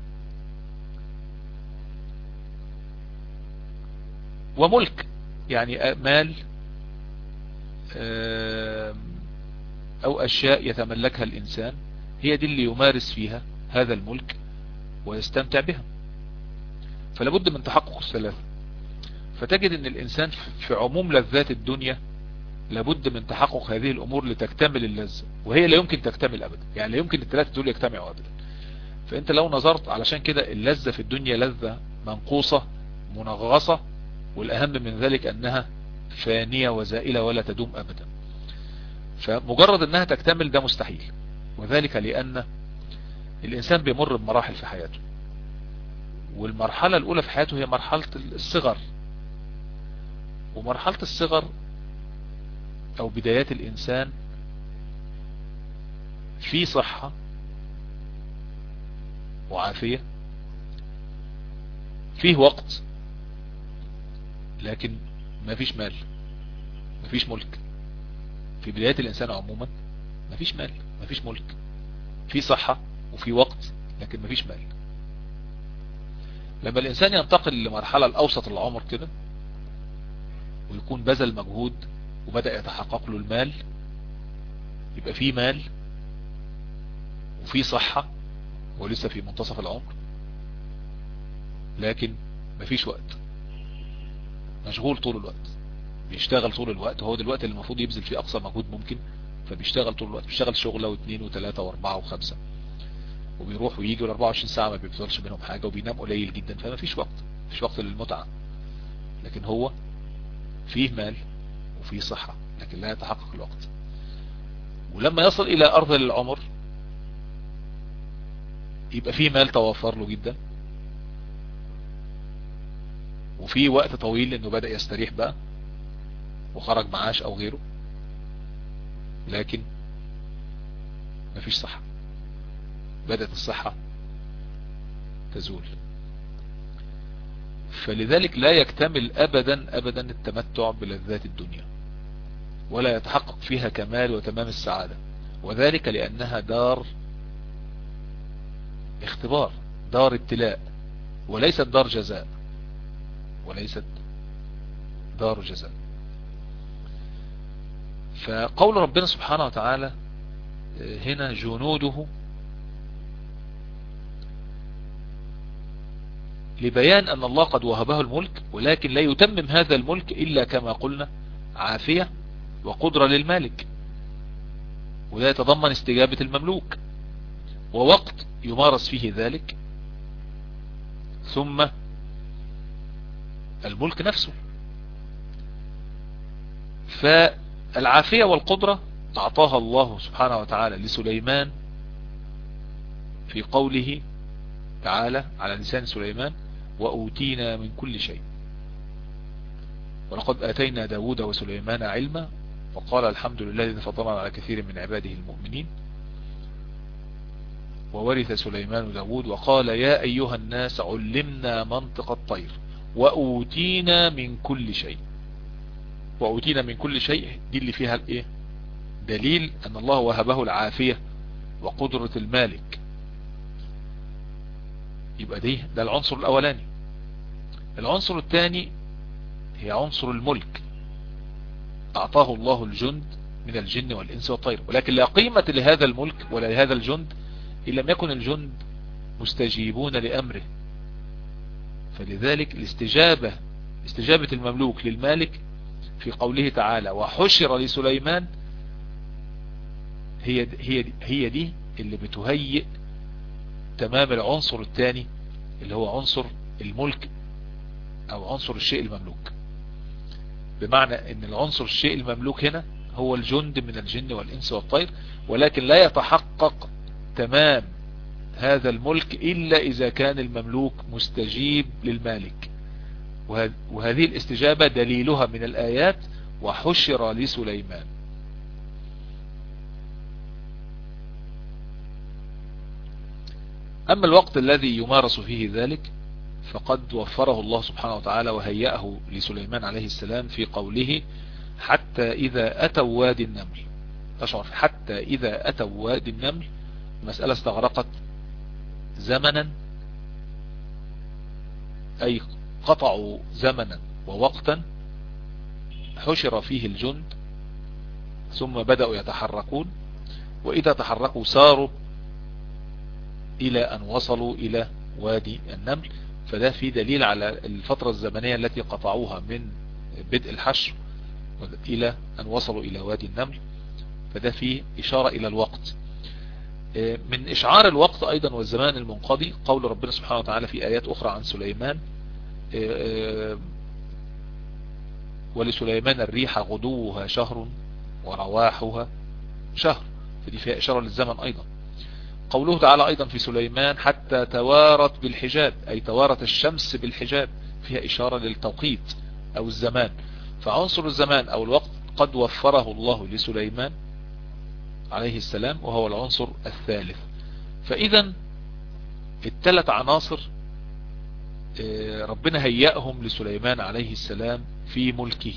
وملك يعني مال أو أشياء يتملكها الإنسان هي دي اللي يمارس فيها هذا الملك ويستمتع بها. فلابد من تحقق الثلاثة. فتجد إن الإنسان في عموم لذات الدنيا لابد من تحقق هذه الأمور لتكتمل اللذة وهي لا يمكن تكتمل ابدا. يعني لا يمكن الثلاثة دول يجتمعوا ابدا. فأنت لو نظرت علشان كده اللذة في الدنيا لذة منقوصة منغصة والأهم من ذلك أنها فانية وزائلة ولا تدوم ابدا. فمجرد أنها تكتمل ده مستحيل. وذلك لأن الإنسان بيمر بمراحل في حياته. والمرحلة الأولى في حياته هي مرحلة الصغر. ومرحلة الصغر أو بدايات الإنسان في صحة وعافية فيه وقت لكن ما فيش مال ما فيش ملك. في بدايات الإنسان عموما ما فيش مال ما فيش ملك. في صحة وفي وقت لكن ما فيش مال. لما الإنسان ينتقل لمرحلة الأوسط العمر كده ويكون بذل مجهود وبدأ يتحقق له المال يبقى في مال وفي صحة ولسه في منتصف العمر لكن مفيش وقت. مشغول طول الوقت بيشتغل طول الوقت هو دلوقتي اللي المفروض يبذل فيه أقصى مجهود ممكن فبيشتغل طول الوقت بيشتغل شغلة واثنين وثلاثة وأربعة وخمسة وبيروح ويجي وال 24 ساعة ما بيبذلش منهم حاجة وبينام قليل جدا فما فيش وقت مفيش وقت للمتعة. لكن هو فيه مال وفيه صحة لكن لا يتحقق الوقت. ولما يصل إلى أرض العمر يبقى فيه مال توفر له جدا. وفي وقت طويل إنه بدأ يستريح بقى وخرج معاش أو غيره. لكن مفيش صحة. بدأت الصحة تزول. فلذلك لا يكتمل ابدا ابدا التمتع بلذات الدنيا ولا يتحقق فيها كمال وتمام السعادة. وذلك لأنها دار اختبار دار ابتلاء وليست دار جزاء وليست دار جزاء. فقول ربنا سبحانه وتعالى هنا جنوده لبيان أن الله قد وهبه الملك ولكن لا يتمم هذا الملك إلا كما قلنا عافية وقدرة للمالك. وده يتضمن استجابة المملوك. ووقت يمارس فيه ذلك. ثم الملك نفسه. فالعافية والقدرة أعطاها الله سبحانه وتعالى لسليمان في قوله تعالى على لسان سليمان وأوتينا من كل شيء. ولقد آتينا داود وسليمان علما وقال الحمد لله الذي فضلنا على كثير من عباده المؤمنين. وورث سليمان داود وقال يا أيها الناس علمنا منطق الطير وأوتينا من كل شيء. وأوتينا من كل شيء دي اللي فيها الإيه؟ دليل أن الله وهبه العافية وقدرة المالك. يبقى دي ده العنصر الأولاني. العنصر الثاني هي عنصر الملك. أعطاه الله الجند من الجن والإنس والطير. ولكن لا قيمة لهذا الملك ولا لهذا الجند إن لم يكن الجند مستجيبون لأمره. فلذلك الاستجابة استجابة المملوك للمالك في قوله تعالى وحشر لسليمان هي هي هي دي اللي بتهيئ تمام العنصر الثاني اللي هو عنصر الملك أو عنصر الشيء المملوك. بمعنى إن العنصر الشيء المملوك هنا هو الجند من الجن والإنس والطير ولكن لا يتحقق تمام هذا الملك إلا إذا كان المملوك مستجيب للمالك. وهذه الاستجابة دليلها من الآيات وحشر لسليمان. أما الوقت الذي يمارس فيه ذلك فقد وفره الله سبحانه وتعالى وهيأه لسليمان عليه السلام في قوله حتى إذا أتوا وادي النمل. تشعر حتى إذا أتوا وادي النمل مسألة استغرقت زمنا أي قطعوا زمنا ووقتا حشر فيه الجند ثم بدأوا يتحركون وإذا تحركوا ساروا إلى أن وصلوا إلى وادي النمل. فده في دليل على الفترة الزمنية التي قطعوها من بدء الحشر إلى أن وصلوا إلى وادي النمل فده فيه إشارة إلى الوقت. من إشعار الوقت أيضا والزمان المنقضي قول ربنا سبحانه وتعالى في آيات أخرى عن سليمان ولسليمان الريح غدوها شهر ورواحها شهر. فدي فيها إشارة للزمن أيضا. قوله تعالى أيضا في سليمان حتى توارت بالحجاب أي توارت الشمس بالحجاب فيها إشارة للتوقيت أو الزمان. فعنصر الزمان أو الوقت قد وفره الله لسليمان عليه السلام وهو العنصر الثالث. فإذا الثلاث عناصر ربنا هيأهم لسليمان عليه السلام في ملكه.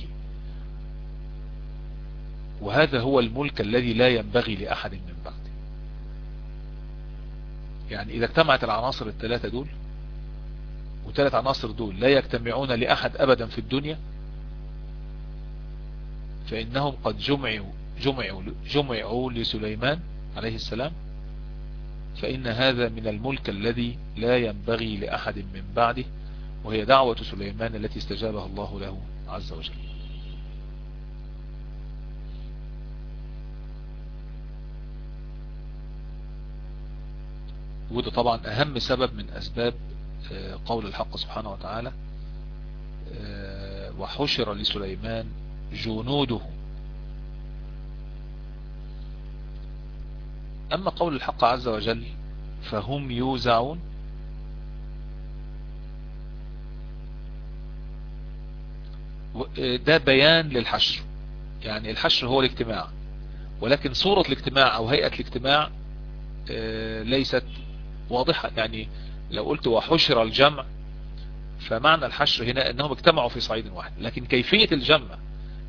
وهذا هو الملك الذي لا ينبغي لأحد من بعده. يعني إذا اجتمعت العناصر الثلاثة دول وثلاث عناصر دول لا يجتمعون لأحد أبدا في الدنيا فإنهم قد جمعوا, جمعوا, جمعوا لسليمان عليه السلام فإن هذا من الملك الذي لا ينبغي لأحد من بعده وهي دعوة سليمان التي استجابها الله له عز وجل. وده طبعا أهم سبب من أسباب آه، قول الحق سبحانه وتعالى آه، وحشر لسليمان جنوده. أما قول الحق عز وجل فهم يوزعون ده بيان للحشر. يعني الحشر هو الاجتماع ولكن صورة الاجتماع أو هيئة الاجتماع آه، ليست واضحة يعني لو قلت وحشر الجمع فمعنى الحشر هنا إنهم اجتمعوا في صعيد واحد. لكن كيفية الجمع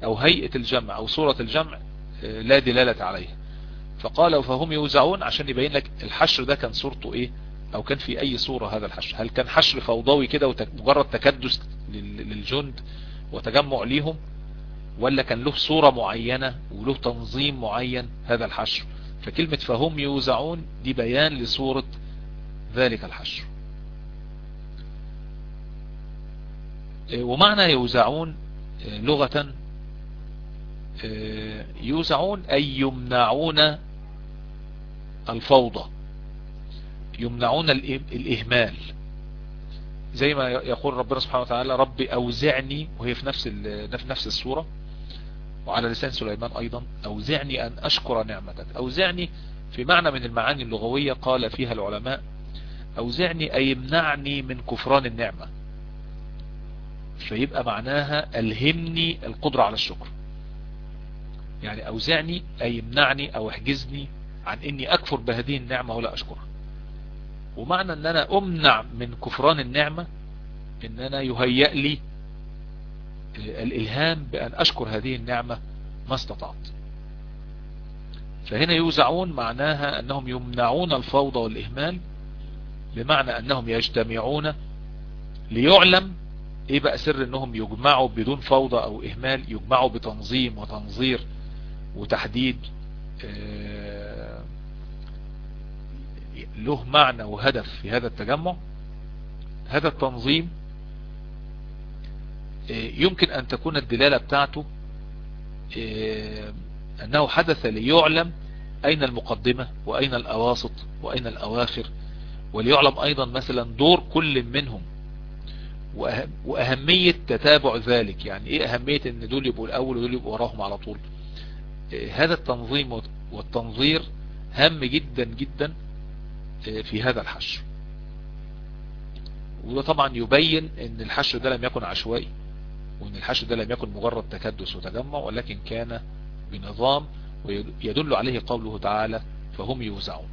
أو هيئة الجمع أو صورة الجمع آه، لا دلالة عليها. فقال فهم يوزعون عشان يبين لك الحشر ده كان صورته إيه أو كان في أي صورة هذا الحشر. هل كان حشر فوضوي كده ومجرد تكدس للجند وتجمع ليهم ولا كان له صورة معينة وله تنظيم معين هذا الحشر؟ فكلمة فهم يوزعون دي بيان لصورة ذلك الحشر. ومعنى يوزعون لغة يوزعون أي يمنعون الفوضى يمنعون الإهمال. زي ما يقول ربنا سبحانه وتعالى رب أوزعني وهي في نفس في نفس السورة وعلى لسان سليمان أيضا أوزعني أن أشكر نعمتك. أوزعني في معنى من المعاني اللغوية قال فيها العلماء أوزعني أي يمنعني من كفران النعمة. فيبقى معناها ألهمني القدرة على الشكر. يعني أوزعني أي يمنعني أو احجزني عن إني أكفر بهذه النعمة ولا أشكرها ومعنى أن أنا أمنع من كفران النعمة إن أنا يهيأ لي الإلهام بأن أشكر هذه النعمة ما استطعت. فهنا يوزعون معناها أنهم يمنعون الفوضى والإهمال بمعنى أنهم يجتمعون ليعلم إيه بقى سر إنهم يجمعوا بدون فوضى أو إهمال يجمعوا بتنظيم وتنظير وتحديد آه له معنى وهدف في هذا التجمع. هذا التنظيم آه، يمكن أن تكون الدلالة بتاعته آه، أنه حدث ليعلم أين المقدمة وأين الأواسط وأين الأواخر. وليعلم أيضا مثلا دور كل منهم. وأهمية تتابع ذلك. يعني إيه أهمية أن دول يبقوا الأول ودول يبقوا وراهم على طول؟ آه، هذا التنظيم والتنظير هام جدا جدا في هذا الحشر. وده طبعا يبين إن الحشر ده لم يكن عشوائي وإن الحشر ده لم يكن مجرد تكدس وتجمع ولكن كان بنظام ويدل عليه قوله تعالى فهم يوزعون.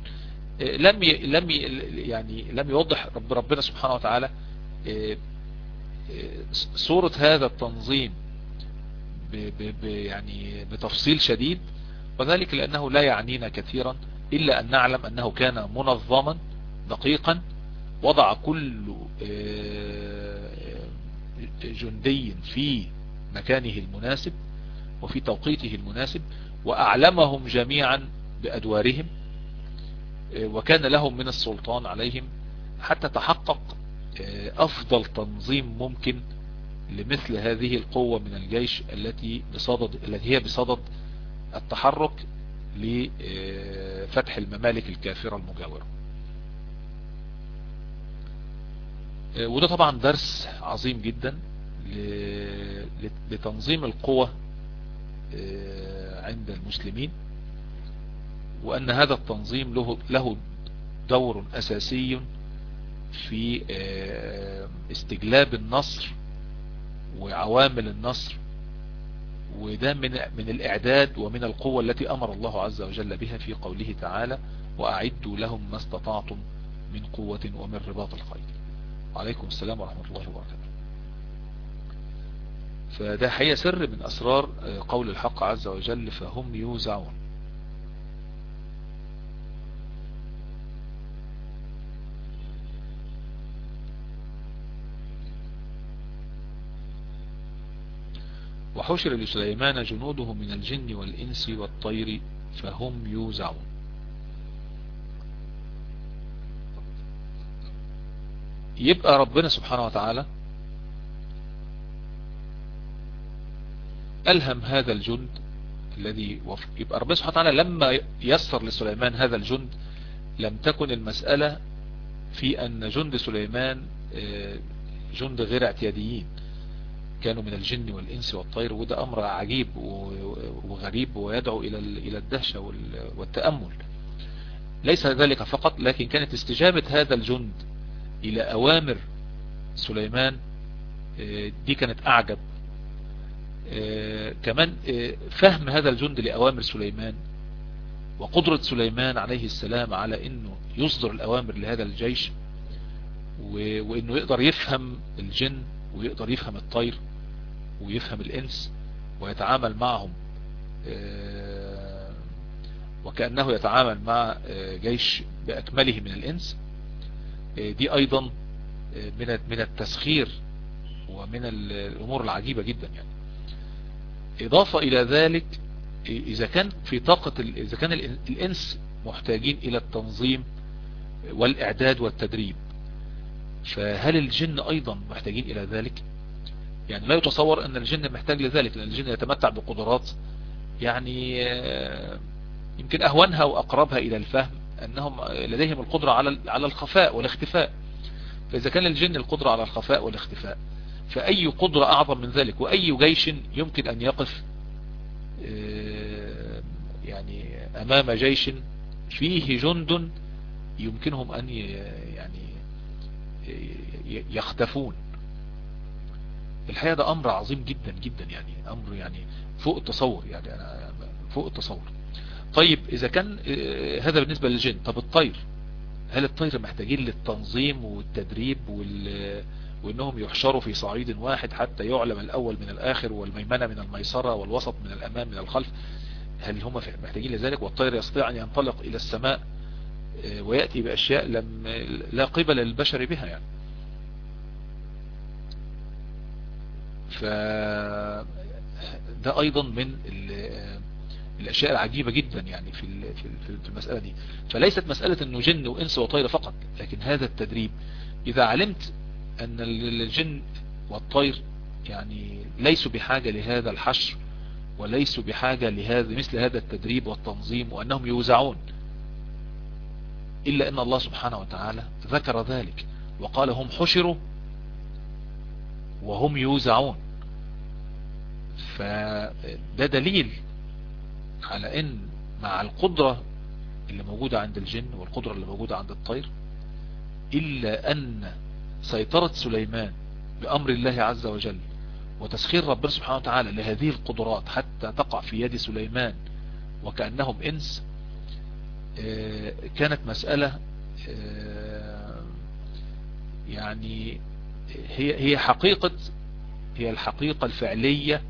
لم لم يعني لم يوضح رب ربنا سبحانه وتعالى صورة هذا التنظيم يعني بتفصيل شديد وذلك لأنه لا يعنينا كثيرا إلا أن نعلم أنه كان منظما دقيقا وضع كل آه، جندي في مكانه المناسب وفي توقيته المناسب وأعلمهم جميعا بأدوارهم. آه، وكان لهم من السلطان عليهم حتى تحقق آه، أفضل تنظيم ممكن لمثل هذه القوة من الجيش التي بصدد التي هي بصدد التحرك لفتح الممالك الكافرة المجاورة. وده طبعا درس عظيم جدا لتنظيم القوى آه، عند المسلمين. وأن هذا التنظيم له له دور أساسي في آه، استجلاب النصر وعوامل النصر وده من من الإعداد ومن القوة التي أمر الله عز وجل بها في قوله تعالى وأعدوا لهم ما استطعتم من قوة ومن رباط الخير عليكم السلام ورحمة الله وبركاته. فده حقيقة سر من أسرار قول الحق عز وجل فهم يوزعون وحشر لسليمان جنوده من الجن والإنس والطير فهم يوزعون. يبقى ربنا سبحانه وتعالى ألهم هذا الجند الذي يبقى ربنا سبحانه وتعالى لما يسر لسليمان هذا الجند لم تكن المسألة في أن جند سليمان آه، جند غير اعتياديين. كانوا من الجن والإنس والطير وده أمر عجيب وغريب ويدعو إلى إلى الدهشة والتأمل. ليس ذلك فقط لكن كانت استجابة هذا الجند إلى أوامر سليمان آه، دي كانت أعجب. آه، كمان آه، فهم هذا الجند لأوامر سليمان وقدرة سليمان عليه السلام على أنه يصدر الأوامر لهذا الجيش وأنه يقدر يفهم الجن ويقدر يفهم الطير. ويفهم الإنس ويتعامل معهم وكأنه يتعامل مع جيش بأكمله من الإنس. دي أيضا من من التسخير ومن الأمور العجيبة جدا يعني. إضافة إلى ذلك إذا كان في طاقة إذا كان الإنس محتاجين إلى التنظيم والإعداد والتدريب فهل الجن أيضا محتاجين إلى ذلك؟ يعني لا يتصور أن الجن محتاج لذلك لأن الجن يتمتع بقدرات يعني يمكن أهونها وأقربها إلى الفهم أنهم لديهم القدرة على على الخفاء والاختفاء. فإذا كان الجن القدرة على الخفاء والاختفاء فأي قدرة أعظم من ذلك وأي جيش يمكن أن يقف آه، يعني أمام جيش فيه جند يمكنهم أن يعني يختفون. الحقيقة ده أمر عظيم جدا جدا يعني أمر يعني فوق التصور يعني أنا فوق التصور. طيب إذا كان آه، هذا بالنسبة للجن. طب الطير؟ هل الطير محتاجين للتنظيم والتدريب وال... وإنهم يحشروا في صعيد واحد حتى يعلم الأول من الآخر والميمنة من الميسرة والوسط من الأمام من الخلف؟ هل هم محتاجين لذلك؟ والطير يستطيع أن ينطلق إلى السماء آه، ويأتي بأشياء لم لا قبل للبشر بها يعني. ف ده أيضا من الأشياء العجيبة جدا يعني في في المسألة دي. فليست مسألة إنه جن وإنس وطير فقط لكن هذا التدريب. إذا علمت أن الجن والطير يعني ليسوا بحاجة لهذا الحشر وليسوا بحاجة لهذا مثل هذا التدريب والتنظيم وأنهم يوزعون إلا أن الله سبحانه وتعالى ذكر ذلك وقال هم حشروا وهم يوزعون. فده دليل على إن مع القدرة اللي موجودة عند الجن والقدرة اللي موجودة عند الطير إلا أن سيطرة سليمان بأمر الله عز وجل وتسخير ربنا سبحانه وتعالى لهذه القدرات حتى تقع في يد سليمان وكأنهم إنس آه، كانت مسألة آه، يعني هي هي حقيقة هي الحقيقة الفعلية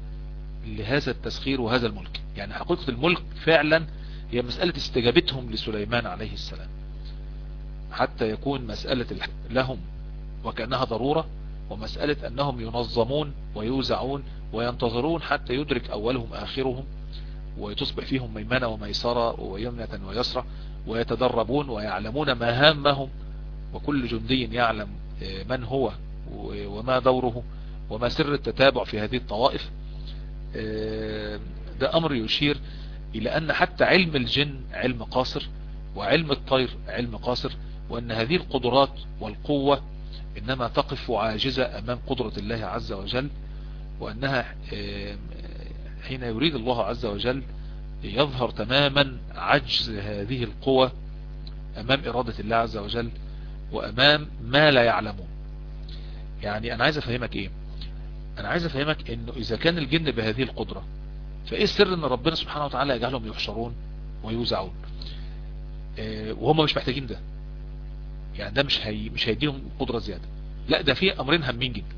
لهذا التسخير وهذا الملك. يعني حقيقة الملك فعلا هي مسألة استجابتهم لسليمان عليه السلام. حتى يكون مسألة لهم وكأنها ضرورة ومسألة أنهم ينظمون ويوزعون وينتظرون حتى يدرك أولهم آخرهم وتصبح فيهم ميمنة وميسرة ويمنة ويسرة ويتدربون ويعلمون مهامهم وكل جندي يعلم آه، من هو. وما دوره وما سر التتابع في هذه الطوائف. آه، ده أمر يشير إلى أن حتى علم الجن علم قاصر وعلم الطير علم قاصر وأن هذه القدرات والقوة إنما تقف عاجزة أمام قدرة الله عز وجل وأنها آه، حين يريد الله عز وجل يظهر تماما عجز هذه القوة أمام إرادة الله عز وجل وأمام ما لا يعلمون. يعني أنا عايز أفهمك إيه؟ أنا عايز أفهمك إنه إذا كان الجن بهذه القدرة فإيه السر إن ربنا سبحانه وتعالى يجعلهم يحشرون ويوزعون؟ آه وهم مش محتاجين ده. يعني ده مش هي مش هيديهم قدرة زيادة. لا ده في أمرين هامين جدا.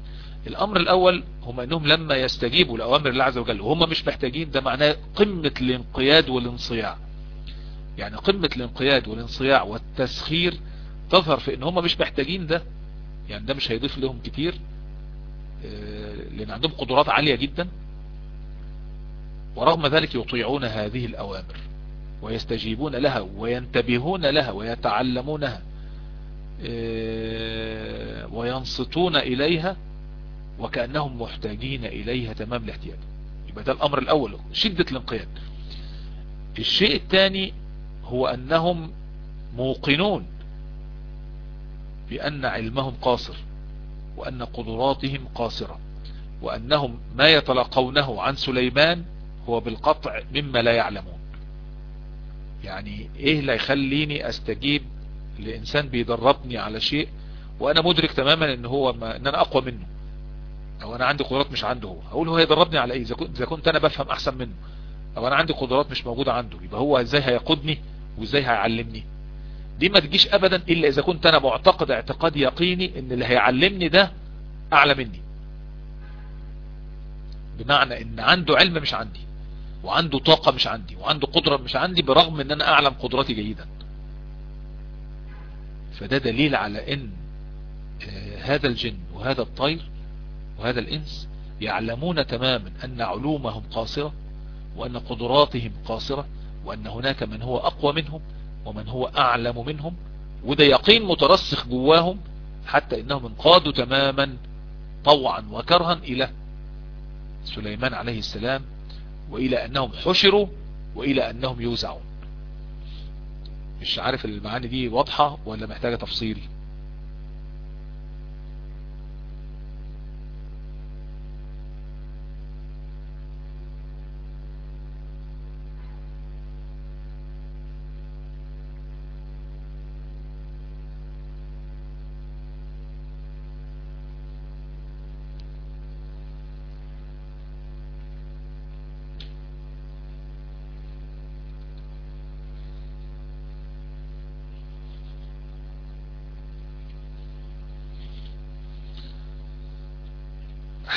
الأمر الأول هم إنهم لما يستجيبوا لأوامر الله عز وجل وهم مش محتاجين ده معناه قمة الانقياد والانصياع. يعني قمة الانقياد والانصياع والتسخير تظهر في إن هم مش محتاجين ده. يعني ده مش هيضيف لهم كتير آه لأن عندهم قدرات عالية جدا. ورغم ذلك يطيعون هذه الأوامر ويستجيبون لها وينتبهون لها ويتعلمونها آه، وينصتون إليها وكأنهم محتاجين إليها تمام الاحتياج. يبقى ده الأمر الأول شدة الانقياد. الشيء الثاني هو أنهم موقنون بأن علمهم قاصر وأن قدراتهم قاصرة وأنهم ما يتلقونه عن سليمان هو بالقطع مما لا يعلمون. يعني إيه اللي يخليني أستجيب لإنسان بيدربني على شيء وأنا مدرك تماما إن هو ما إن أنا أقوى منه؟ أو أنا عندي قدرات مش عنده هو. هقول هو يدربني على إيه؟ إذا كنت أنا بفهم أحسن منه. أو أنا عندي قدرات مش موجودة عنده. يبقى هو إزاي هيقودني وإزاي هيعلمني؟ دي ما تجيش ابدا إلا إذا كنت أنا معتقد اعتقاد يقيني إن اللي هيعلمني ده أعلى مني. بمعنى إن عنده علم مش عندي وعنده طاقة مش عندي وعنده قدرة مش عندي برغم إن أنا أعلم قدراتي جيدا. فده دليل على إن هذا الجن وهذا الطير وهذا الإنس يعلمون تماما أن علومهم قاصرة وأن قدراتهم قاصرة وأن هناك من هو أقوى منهم ومن هو أعلم منهم وده يقين مترسخ جواهم حتى إنهم انقادوا تماما طوعا وكرها إلى سليمان عليه السلام وإلى أنهم حشروا وإلى أنهم يوزعون. مش عارف المعاني دي واضحة ولا محتاجة تفصيل؟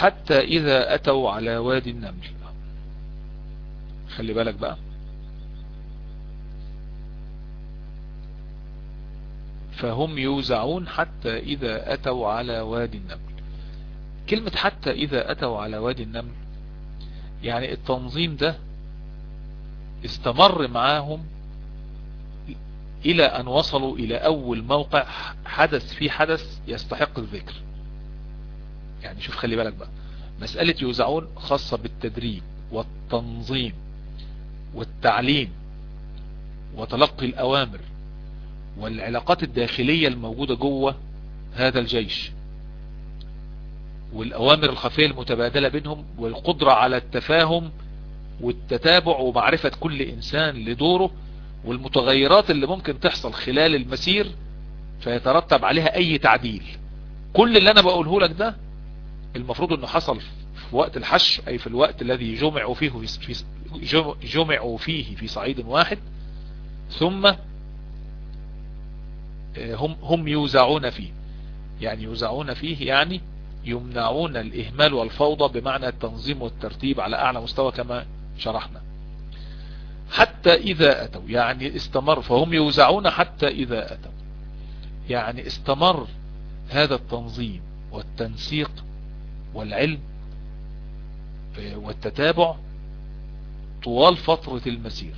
حتى إذا أتوا على وادي النمل. خلي بالك بقى. فهم يوزعون حتى إذا أتوا على وادي النمل. كلمة حتى إذا أتوا على وادي النمل يعني التنظيم ده استمر معاهم إلى أن وصلوا إلى أول موقع حدث فيه حدث يستحق الذكر. يعني شوف خلي بالك بقى. مسألة يوزعون خاصة بالتدريب والتنظيم والتعليم وتلقي الأوامر والعلاقات الداخلية الموجودة جوه هذا الجيش والأوامر الخفية المتبادلة بينهم والقدرة على التفاهم والتتابع ومعرفة كل إنسان لدوره والمتغيرات اللي ممكن تحصل خلال المسير فيترتب عليها أي تعديل. كل اللي أنا بقوله لك ده المفروض إنه حصل في وقت الحش أي في الوقت الذي جمعوا فيه في جمعوا فيه في صعيد واحد ثم هم هم يوزعون فيه. يعني يوزعون فيه يعني يمنعون الإهمال والفوضى بمعنى التنظيم والترتيب على أعلى مستوى كما شرحنا. حتى إذا أتوا يعني استمر فهم يوزعون حتى إذا أتوا. يعني استمر هذا التنظيم والتنسيق والعلم والتتابع طوال فترة المسير.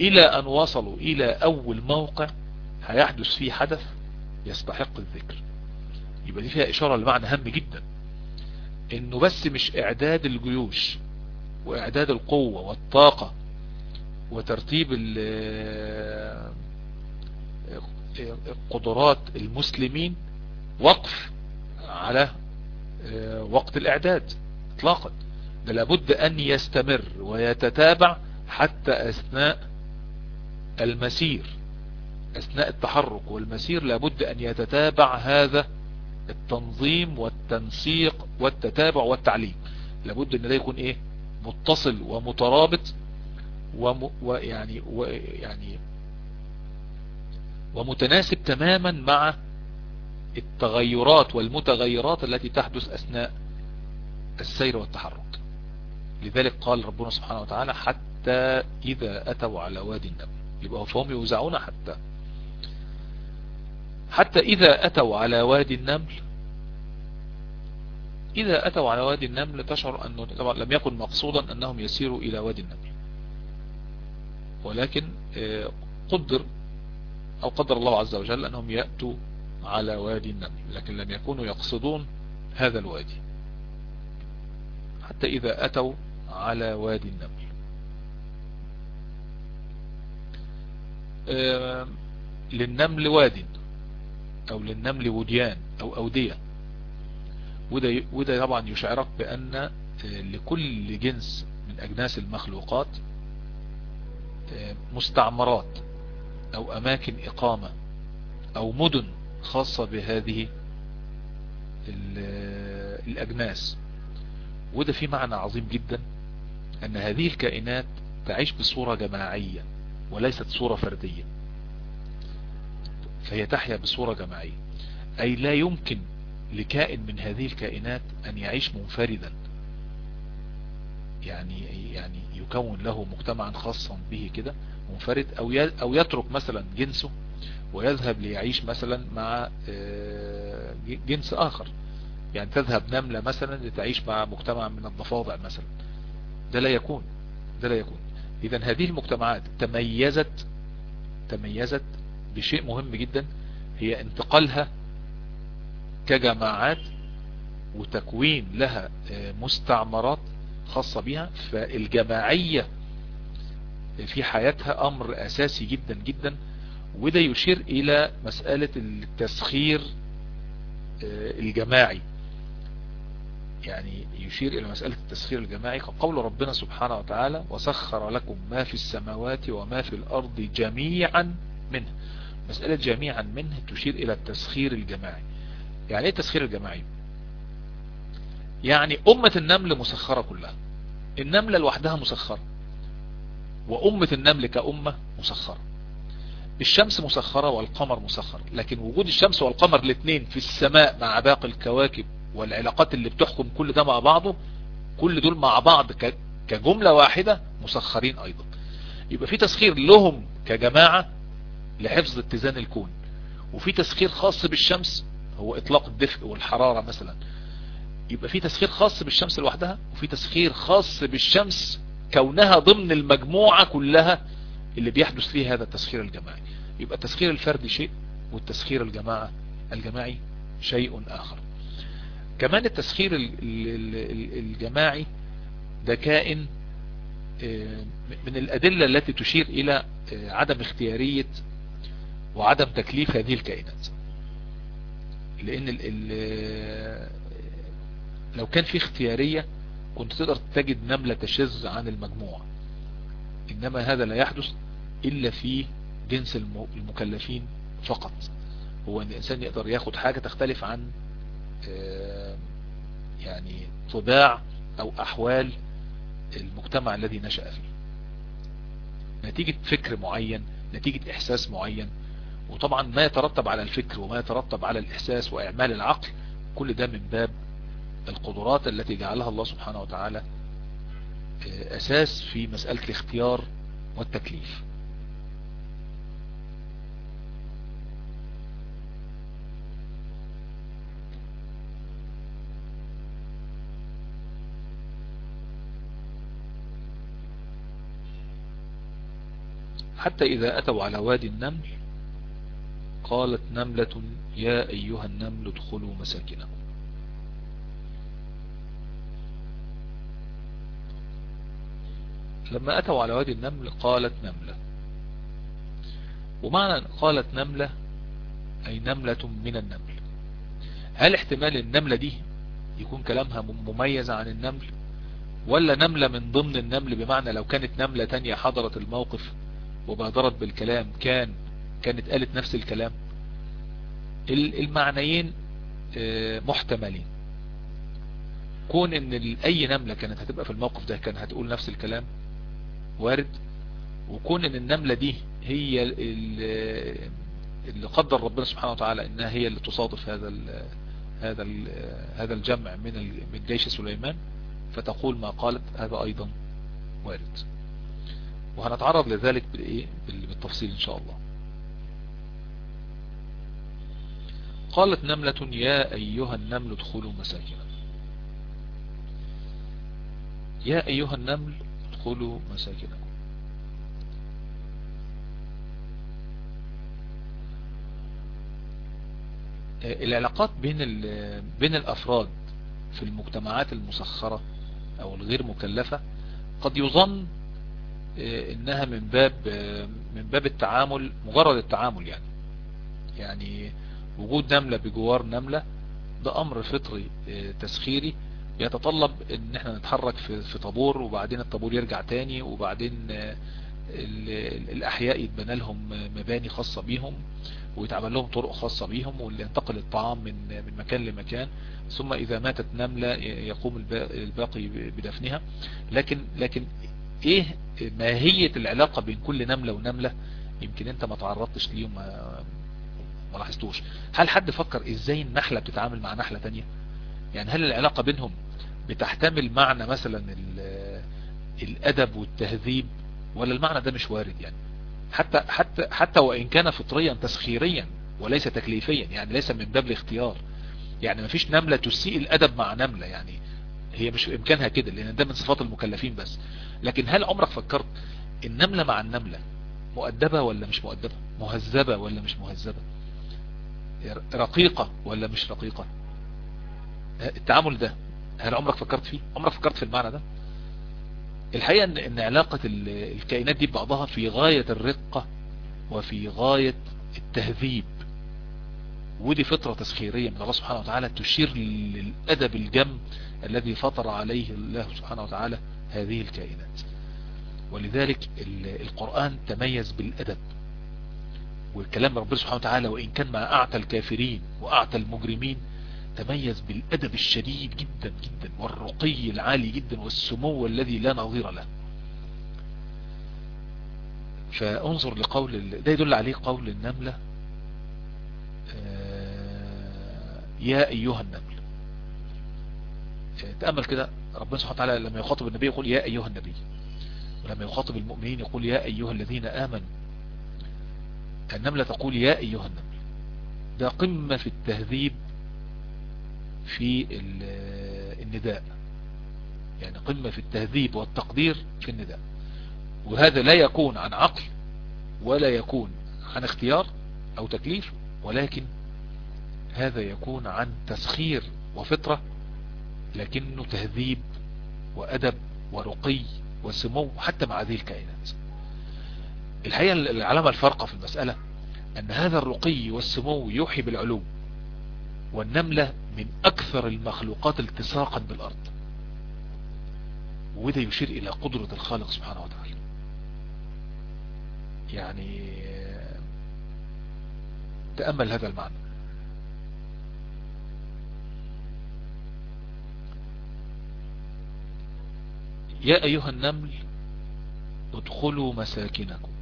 إلى أن وصلوا إلى أول موقع هيحدث فيه حدث يستحق الذكر. يبقى دي فيها إشارة لمعنى هام جدا. إنه بس مش إعداد الجيوش وإعداد القوة والطاقة وترتيب قدرات المسلمين وقف على وقت الإعداد اطلاقا. ده لابد أن يستمر ويتتابع حتى أثناء المسير أثناء التحرك. والمسير لابد أن يتتابع هذا التنظيم والتنسيق والتتابع والتعليم. لابد أن ده يكون إيه؟ متصل ومترابط وم ويعني ويعني ومتناسب تماما مع التغيرات والمتغيرات التي تحدث أثناء السير والتحرك. لذلك قال ربنا سبحانه وتعالى حتى إذا أتوا على وادي النمل. يبقى فهم يوزعون حتى. حتى إذا أتوا على وادي النمل. إذا أتوا على وادي النمل تشعر أنه طبعا لم يكن مقصودا أنهم يسيروا إلى وادي النمل. ولكن آه، قدر أو قدر الله عز وجل أنهم يأتوا على وادي النمل لكن لم يكونوا يقصدون هذا الوادي حتى إذا أتوا على وادي النمل. آه، للنمل واد أو للنمل وديان أو أودية. وده, وده طبعا يشعرك بأن آه، لكل جنس من أجناس المخلوقات آه، مستعمرات أو أماكن إقامة أو مدن خاصة بهذه الأجناس. وده في معنى عظيم جدا أن هذه الكائنات تعيش بصورة جماعية وليست صورة فردية. فهي تحيا بصورة جماعية. أي لا يمكن لكائن من هذه الكائنات أن يعيش منفردا. يعني يعني يكون له مجتمعا خاصا به كده منفرد أو أو يترك مثلا جنسه ويذهب ليعيش مثلا مع آه، جنس آخر. يعني تذهب نملة مثلا لتعيش مع مجتمع من الضفادع مثلا. ده لا يكون ده لا يكون. إذا هذه المجتمعات تميزت تميزت بشيء مهم جدا هي انتقالها كجماعات وتكوين لها آه، مستعمرات خاصة بها فالجماعية في حياتها أمر أساسي جدا جدا. وده يشير إلى مسألة التسخير آه، الجماعي. يعني يشير إلى مسألة التسخير الجماعي. قول ربنا سبحانه وتعالى وسخر لكم ما في السماوات وما في الأرض جميعا منه. مسألة جميعا منه تشير إلى التسخير الجماعي. يعني إيه التسخير الجماعي؟ يعني أمة النمل مسخرة كلها. النملة لوحدها مسخرة. وأمة النمل كأمة مسخرة. الشمس مسخرة والقمر مسخر لكن وجود الشمس والقمر الاثنين في السماء مع باقي الكواكب والعلاقات اللي بتحكم كل ده مع بعضه كل دول مع بعض كجملة واحدة مسخرين أيضا. يبقى في تسخير لهم كجماعة لحفظ اتزان الكون. وفي تسخير خاص بالشمس هو إطلاق الدفء والحرارة مثلا. يبقى في تسخير خاص بالشمس لوحدها وفي تسخير خاص بالشمس كونها ضمن المجموعة كلها اللي بيحدث فيها هذا التسخير الجماعي. يبقى التسخير الفردي شيء والتسخير الجماعة الجماعي شيء آخر. كمان التسخير الجماعي ده كائن آه، من الأدلة التي تشير إلى آه، عدم اختيارية وعدم تكليف هذه الكائنات. لأن ال لو كان في اختيارية كنت تقدر تجد نملة تشذ عن المجموعة. إنما هذا لا يحدث إلا في جنس المكلفين فقط. هو أن الإنسان يقدر ياخد حاجة تختلف عن آه، يعني طباع أو أحوال المجتمع الذي نشأ فيه. نتيجة فكر معين نتيجة إحساس معين وطبعا ما يترتب على الفكر وما يترتب على الإحساس وإعمال العقل كل ده من باب القدرات التي جعلها الله سبحانه وتعالى أساس في مسألة الاختيار والتكليف. حتى إذا أتوا على وادي النمل قالت نملة يا أيها النمل ادخلوا مساكنكم. لما أتوا على وادي النمل قالت نملة. ومعنى قالت نملة أي نملة من النمل. هل احتمال النملة دي يكون كلامها مميز عن النمل؟ ولا نملة من ضمن النمل بمعنى لو كانت نملة تانية حضرت الموقف وبادرت بالكلام كان كانت قالت نفس الكلام؟ المعنيين آه، محتملين. كون إن أي نملة كانت هتبقى في الموقف ده كان هتقول نفس الكلام وارد وكون إن النملة دي هي اللي قدر ربنا سبحانه وتعالى إنها هي اللي تصادف هذا ال هذا ال هذا الجمع من من جيش سليمان فتقول ما قالت هذا أيضا وارد. وهنتعرض لذلك بالايه بالتفصيل إن شاء الله. قالت نملة يا أيها النمل ادخلوا مساكنكم. يا أيها النمل ادخلوا مساكنكم العلاقات بين بين الأفراد في المجتمعات المسخرة أو الغير مكلفة قد يظن إنها من باب من باب التعامل مجرد التعامل يعني. يعني وجود نملة بجوار نملة ده أمر فطري تسخيري. يتطلب إن إحنا نتحرك في, في طابور وبعدين الطابور يرجع تاني وبعدين الأحياء يتبنى لهم مباني خاصة بيهم ويتعمل لهم طرق خاصة بيهم واللي ينتقل الطعام من من مكان لمكان. ثم إذا ماتت نملة يقوم الباقي بدفنها. لكن لكن إيه ماهية العلاقة بين كل نملة ونملة؟ يمكن أنت ما تعرضتش ليه وما ما لاحظتوش. هل حد فكر إزاي النحلة بتتعامل مع نحلة تانية؟ يعني هل العلاقة بينهم بتحتمل معنى مثلا الأدب والتهذيب؟ ولا المعنى ده مش وارد يعني؟ حتى حتى حتى وإن كان فطريا تسخيريا وليس تكليفيا يعني ليس من باب الاختيار. يعني ما فيش نملة تسيء الأدب مع نملة يعني هي مش إمكانها كده لأن ده من صفات المكلفين بس. لكن هل عمرك فكرت النملة مع النملة مؤدبة ولا مش مؤدبة؟ مهذبة ولا مش مهذبة؟ رقيقة ولا مش رقيقة؟ التعامل ده هل عمرك فكرت فيه؟ عمرك فكرت في المعنى ده؟ الحقيقة إن, إن علاقة الكائنات دي ببعضها في غاية الرقة وفي غاية التهذيب. ودي فطرة تسخيرية من الله سبحانه وتعالى تشير للأدب الجم الذي فطر عليه الله سبحانه وتعالى هذه الكائنات. ولذلك القرآن تميز بالأدب. والكلام ربنا سبحانه وتعالى وإن كان مع أعتى الكافرين وأعتى المجرمين تميز بالأدب الشديد جدا جدا والرقي العالي جدا والسمو الذي لا نظير له. فأنظر لقول ده يدل عليه قول النملة. يا أيها النمل. تأمل كده ربنا سبحانه وتعالى لما يخاطب النبي يقول يا أيها النبي. ولما يخاطب المؤمنين يقول يا أيها الذين آمنوا. النملة تقول يا أيها النمل. ده قمة في التهذيب في النداء. يعني قمة في التهذيب والتقدير في النداء. وهذا لا يكون عن عقل ولا يكون عن اختيار أو تكليف ولكن هذا يكون عن تسخير وفطرة لكنه تهذيب وأدب ورقي وسمو حتى مع هذه الكائنات. الحقيقة العلامة الفارقة في المسألة أن هذا الرقي والسمو يوحي بالعلو والنملة من أكثر المخلوقات التصاقا بالأرض. وده يشير إلى قدرة الخالق سبحانه وتعالى. يعني تأمل هذا المعنى. يا أيها النمل ادخلوا مساكنكم.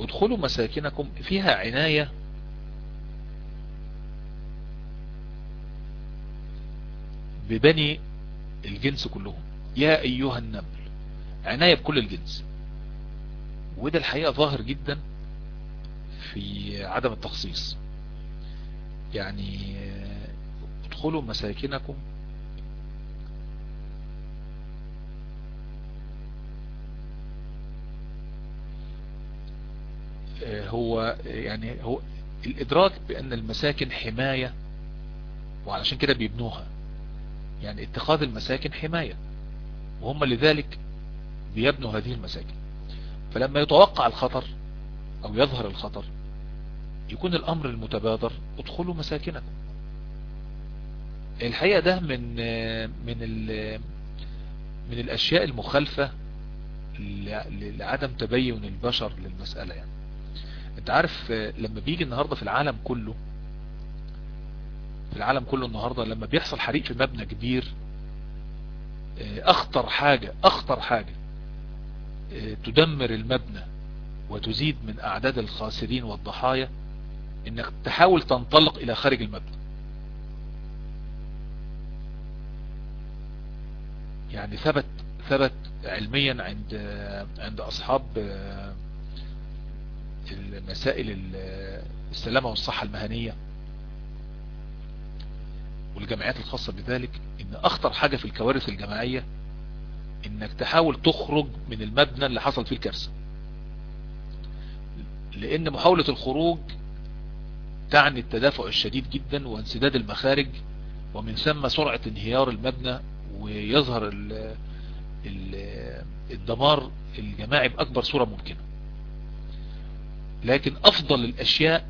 ادخلوا مساكنكم فيها عناية. ببني الجنس كلهم. يا أيها النمل عناية بكل الجنس. وده الحقيقة ظاهر جدا في عدم التخصيص. يعني ادخلوا مساكنكم هو يعني هو الإدراك بأن المساكن حماية وعلشان كده بيبنوها. يعني اتخاذ المساكن حماية وهم لذلك بيبنوا هذه المساكن. فلما يتوقع الخطر أو يظهر الخطر يكون الأمر المتبادر ادخلوا مساكنكم. الحقيقة ده من من من الأشياء المخالفة لعدم تبين البشر للمسألة يعني. انت عارف لما بيجي النهاردة في العالم كله في العالم كله النهاردة لما بيحصل حريق في مبنى كبير أخطر حاجة أخطر حاجة تدمر المبنى وتزيد من أعداد الخاسرين والضحايا إنك تحاول تنطلق إلى خارج المبنى. يعني ثبت ثبت علميا عند عند أصحاب المسائل السلامة والصحة المهنية والجمعيات الخاصة بذلك إن أخطر حاجة في الكوارث الجماعية إنك تحاول تخرج من المبنى اللي حصل فيه الكارثة. لأن محاولة الخروج تعني التدافع الشديد جدا وانسداد المخارج ومن ثم سرعة انهيار المبنى ويظهر ال ال الدمار الجماعي بأكبر صورة ممكنة. لكن أفضل الأشياء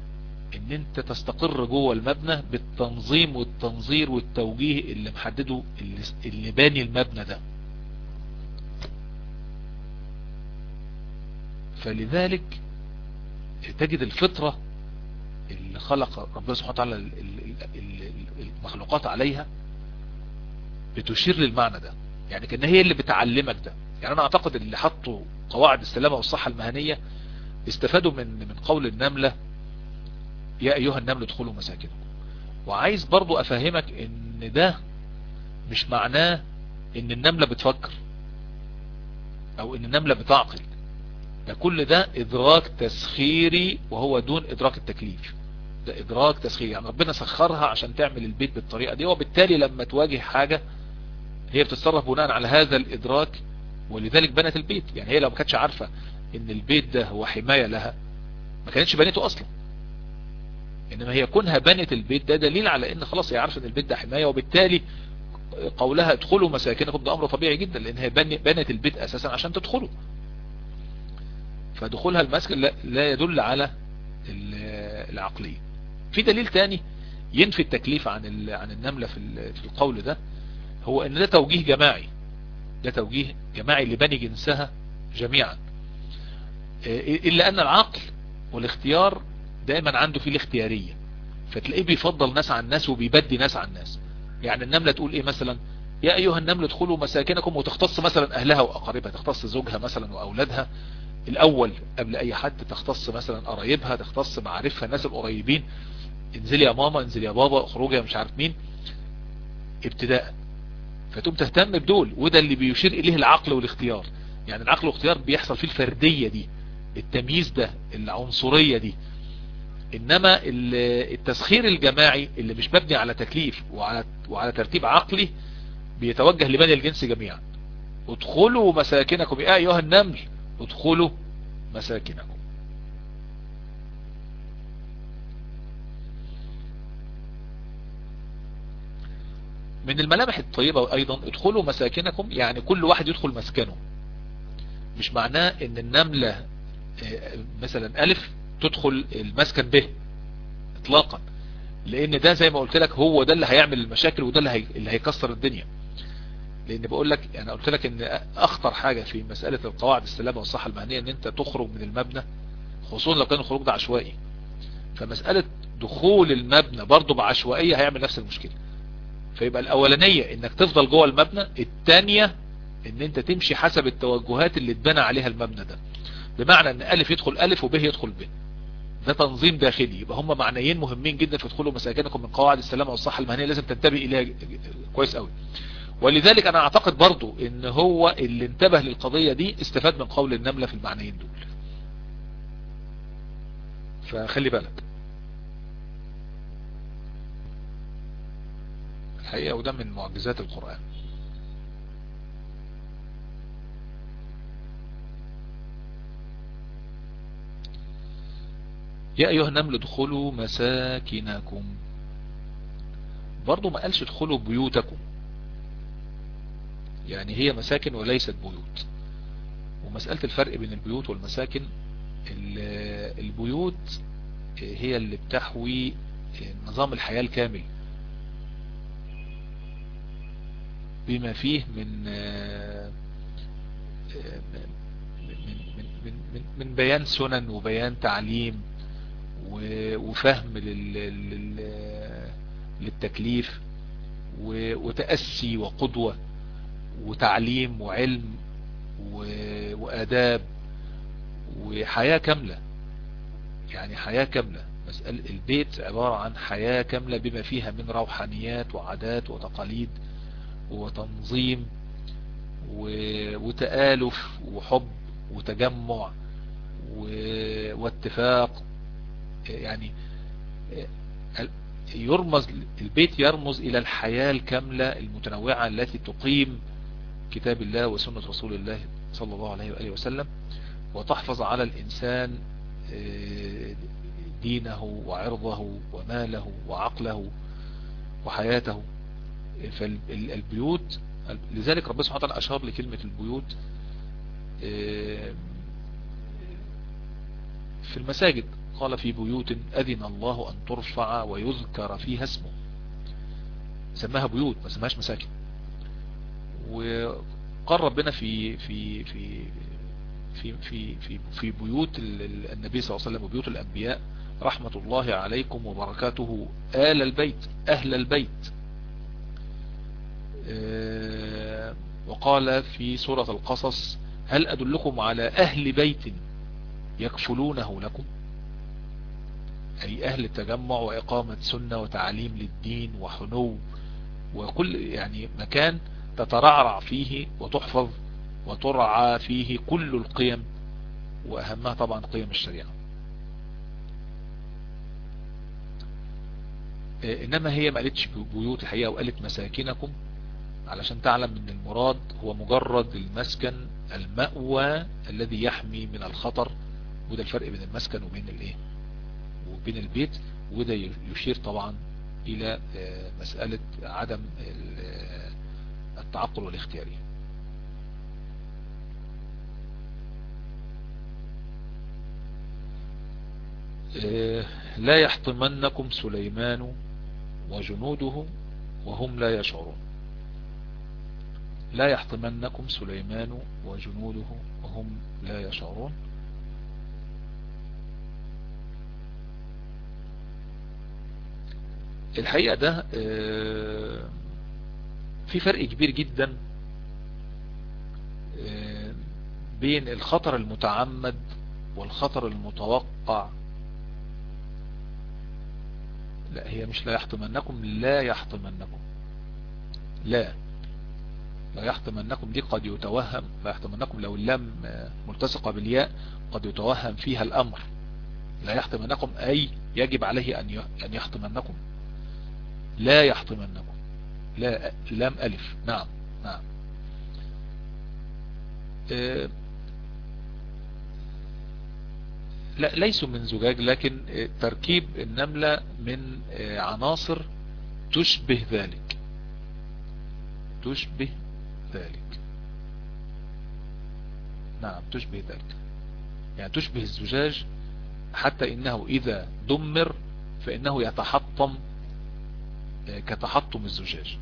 إن أنت تستقر جوه المبنى بالتنظيم والتنظير والتوجيه اللي محدده اللي, اللي باني المبنى ده. فلذلك تجد الفطرة اللي خلق ربنا سبحانه وتعالى المخلوقات عليها بتشير للمعنى ده. يعني كأن هي اللي بتعلمك ده. يعني أنا أعتقد اللي حطوا قواعد السلامة والصحة المهنية استفادوا من من قول النملة يا أيها النمل ادخلوا مساكنكم. وعايز برضو أفهمك إن ده مش معناه إن النملة بتفكر أو إن النملة بتعقل. ده كل ده إدراك تسخيري وهو دون إدراك التكليف. ده إدراك تسخيري يعني ربنا سخرها عشان تعمل البيت بالطريقة دي وبالتالي لما تواجه حاجة هي بتتصرف بناء على هذا الإدراك ولذلك بنت البيت. يعني هي لو ما كانتش عارفة إن البيت ده هو حماية لها. ما كانتش بنيته أصلا. إنما هي كونها بنت البيت ده دليل على إن خلاص هي عارفة إن البيت ده حماية وبالتالي قولها ادخلوا مساكنكم. ده أمر طبيعي جدا لأن هي بنت البيت أساسا عشان تدخلوا. فدخولها المسكن لا يدل على العقلية. في دليل تاني ينفي التكليف عن عن النملة في في القول ده هو إن ده توجيه جماعي. ده توجيه جماعي لبني جنسها جميعا. إلا أن العقل والاختيار دائما عنده فيه الاختيارية. فتلاقيه بيفضل ناس عن ناس وبيبدي ناس عن ناس. يعني النملة تقول إيه مثلا؟ يا أيها النمل ادخلوا مساكنكم وتختص مثلا أهلها وأقاربها تختص زوجها مثلا وأولادها. الأول قبل أي حد تختص مثلا قرايبها تختص معارفها الناس القريبين. انزلي يا ماما انزلي يا بابا اخرجي يا مش عارف مين. ابتداء. فتقوم تهتم بدول وده اللي بيشير إليه العقل والاختيار. يعني العقل والاختيار بيحصل فيه الفردية دي. التمييز ده العنصرية دي. إنما التسخير الجماعي اللي مش مبني على تكليف وعلى, وعلى ترتيب عقلي بيتوجه لبني الجنس جميعا. ادخلوا مساكنكم. يا أيها النمل ادخلوا مساكنكم. من الملامح الطيبة أيضا ادخلوا مساكنكم يعني كل واحد يدخل مسكنه. مش معناه إن النملة مثلا ألف تدخل المسكن به اطلاقا لأن ده زي ما قلت لك هو ده اللي هيعمل المشاكل وده اللي, هي... اللي هيكسر الدنيا. لأن بقول لك أنا قلت لك إن أخطر حاجة في مسألة القواعد السلامة والصحة المهنية إن أنت تخرج من المبنى خصوصا لو كان الخروج ده عشوائي. فمسألة دخول المبنى برضه بعشوائية هيعمل نفس المشكلة. فيبقى الأولانية إنك تفضل جوه المبنى الثانية إن أنت تمشي حسب التوجهات اللي اتبنى عليها المبنى ده. بمعنى إن ألف يدخل ألف وب يدخل ب. ده تنظيم داخلي. يبقى هم معنيين مهمين جدا في دخولوا مساكنكم من قواعد السلامة والصحة المهنية. لازم تنتبه إليها كويس قوي ولذلك أنا أعتقد برضو إن هو اللي انتبه للقضية دي استفاد من قول النملة في المعنيين دول. فخلي بالك. الحقيقة وده من معجزات القرآن. يا أيها النمل ادخلوا مساكنكم. برضو ما قالش ادخلوا بيوتكم. يعني هي مساكن وليست بيوت. ومسألة الفرق بين البيوت والمساكن البيوت هي اللي بتحوي نظام الحياة الكامل. بما فيه من من من من, من بيان سنن وبيان تعليم. وفهم للتكليف وتأسي وقدوة وتعليم وعلم وآداب وحياة كاملة. يعني حياة كاملة. مسألة البيت عبارة عن حياة كاملة بما فيها من روحانيات وعادات وتقاليد وتنظيم وتآلف وحب وتجمع واتفاق يعني يرمز البيت يرمز إلى الحياة الكاملة المتنوعة التي تقيم كتاب الله وسنة رسول الله صلى الله عليه وآله وسلم وتحفظ على الإنسان آه، دينه وعرضه وماله وعقله وحياته. فالبيوت لذلك ربنا سبحانه وتعالى أشار لكلمة البيوت آه، في المساجد. قال في بيوت أذن الله أن ترفع ويذكر فيها اسمه. سماها بيوت ما سماهاش مساكن. وقال ربنا في في في في في في, في بيوت النبي صلى الله عليه وسلم وبيوت الأنبياء رحمة الله عليكم وبركاته آل البيت أهل البيت. آه، وقال في سورة القصص هل أدلكم على أهل بيت يكفلونه لكم؟ أي أهل التجمع وإقامة سنة وتعليم للدين وحنو وكل يعني مكان تترعرع فيه وتحفظ وترعى فيه كل القيم وأهمها طبعا قيم الشريعة. إنما هي ما قالتش بيوت الحقيقة وقالت مساكنكم علشان تعلم إن المراد هو مجرد المسكن المأوى الذي يحمي من الخطر وده الفرق بين المسكن وبين الإيه؟ وبين البيت وده يشير طبعا إلى آه، مسألة عدم آه، التعقل والاختياري آه، لا يحطمنكم سليمان وجنوده وهم لا يشعرون. لا يحطمنكم سليمان وجنوده وهم لا يشعرون. الحقيقة ده آه، في فرق كبير جدا آه، بين الخطر المتعمد والخطر المتوقع. لا هي مش لا يحطمنكم لا يحطمنكم. لا لا يحطمنكم دي قد يتوهم. لا يحطمنكم لو اللام ملتصقة بالياء قد يتوهم فيها الأمر. لا يحطمنكم أي يجب عليه أن يحطمنكم. لا يحطمنكم. لا لام ألف. نعم نعم. آه، لا ليسوا من زجاج لكن تركيب النملة من آه، عناصر تشبه ذلك. تشبه ذلك. نعم تشبه ذلك. يعني تشبه الزجاج حتى إنه إذا دمر فإنه يتحطم آه، كتحطم الزجاج.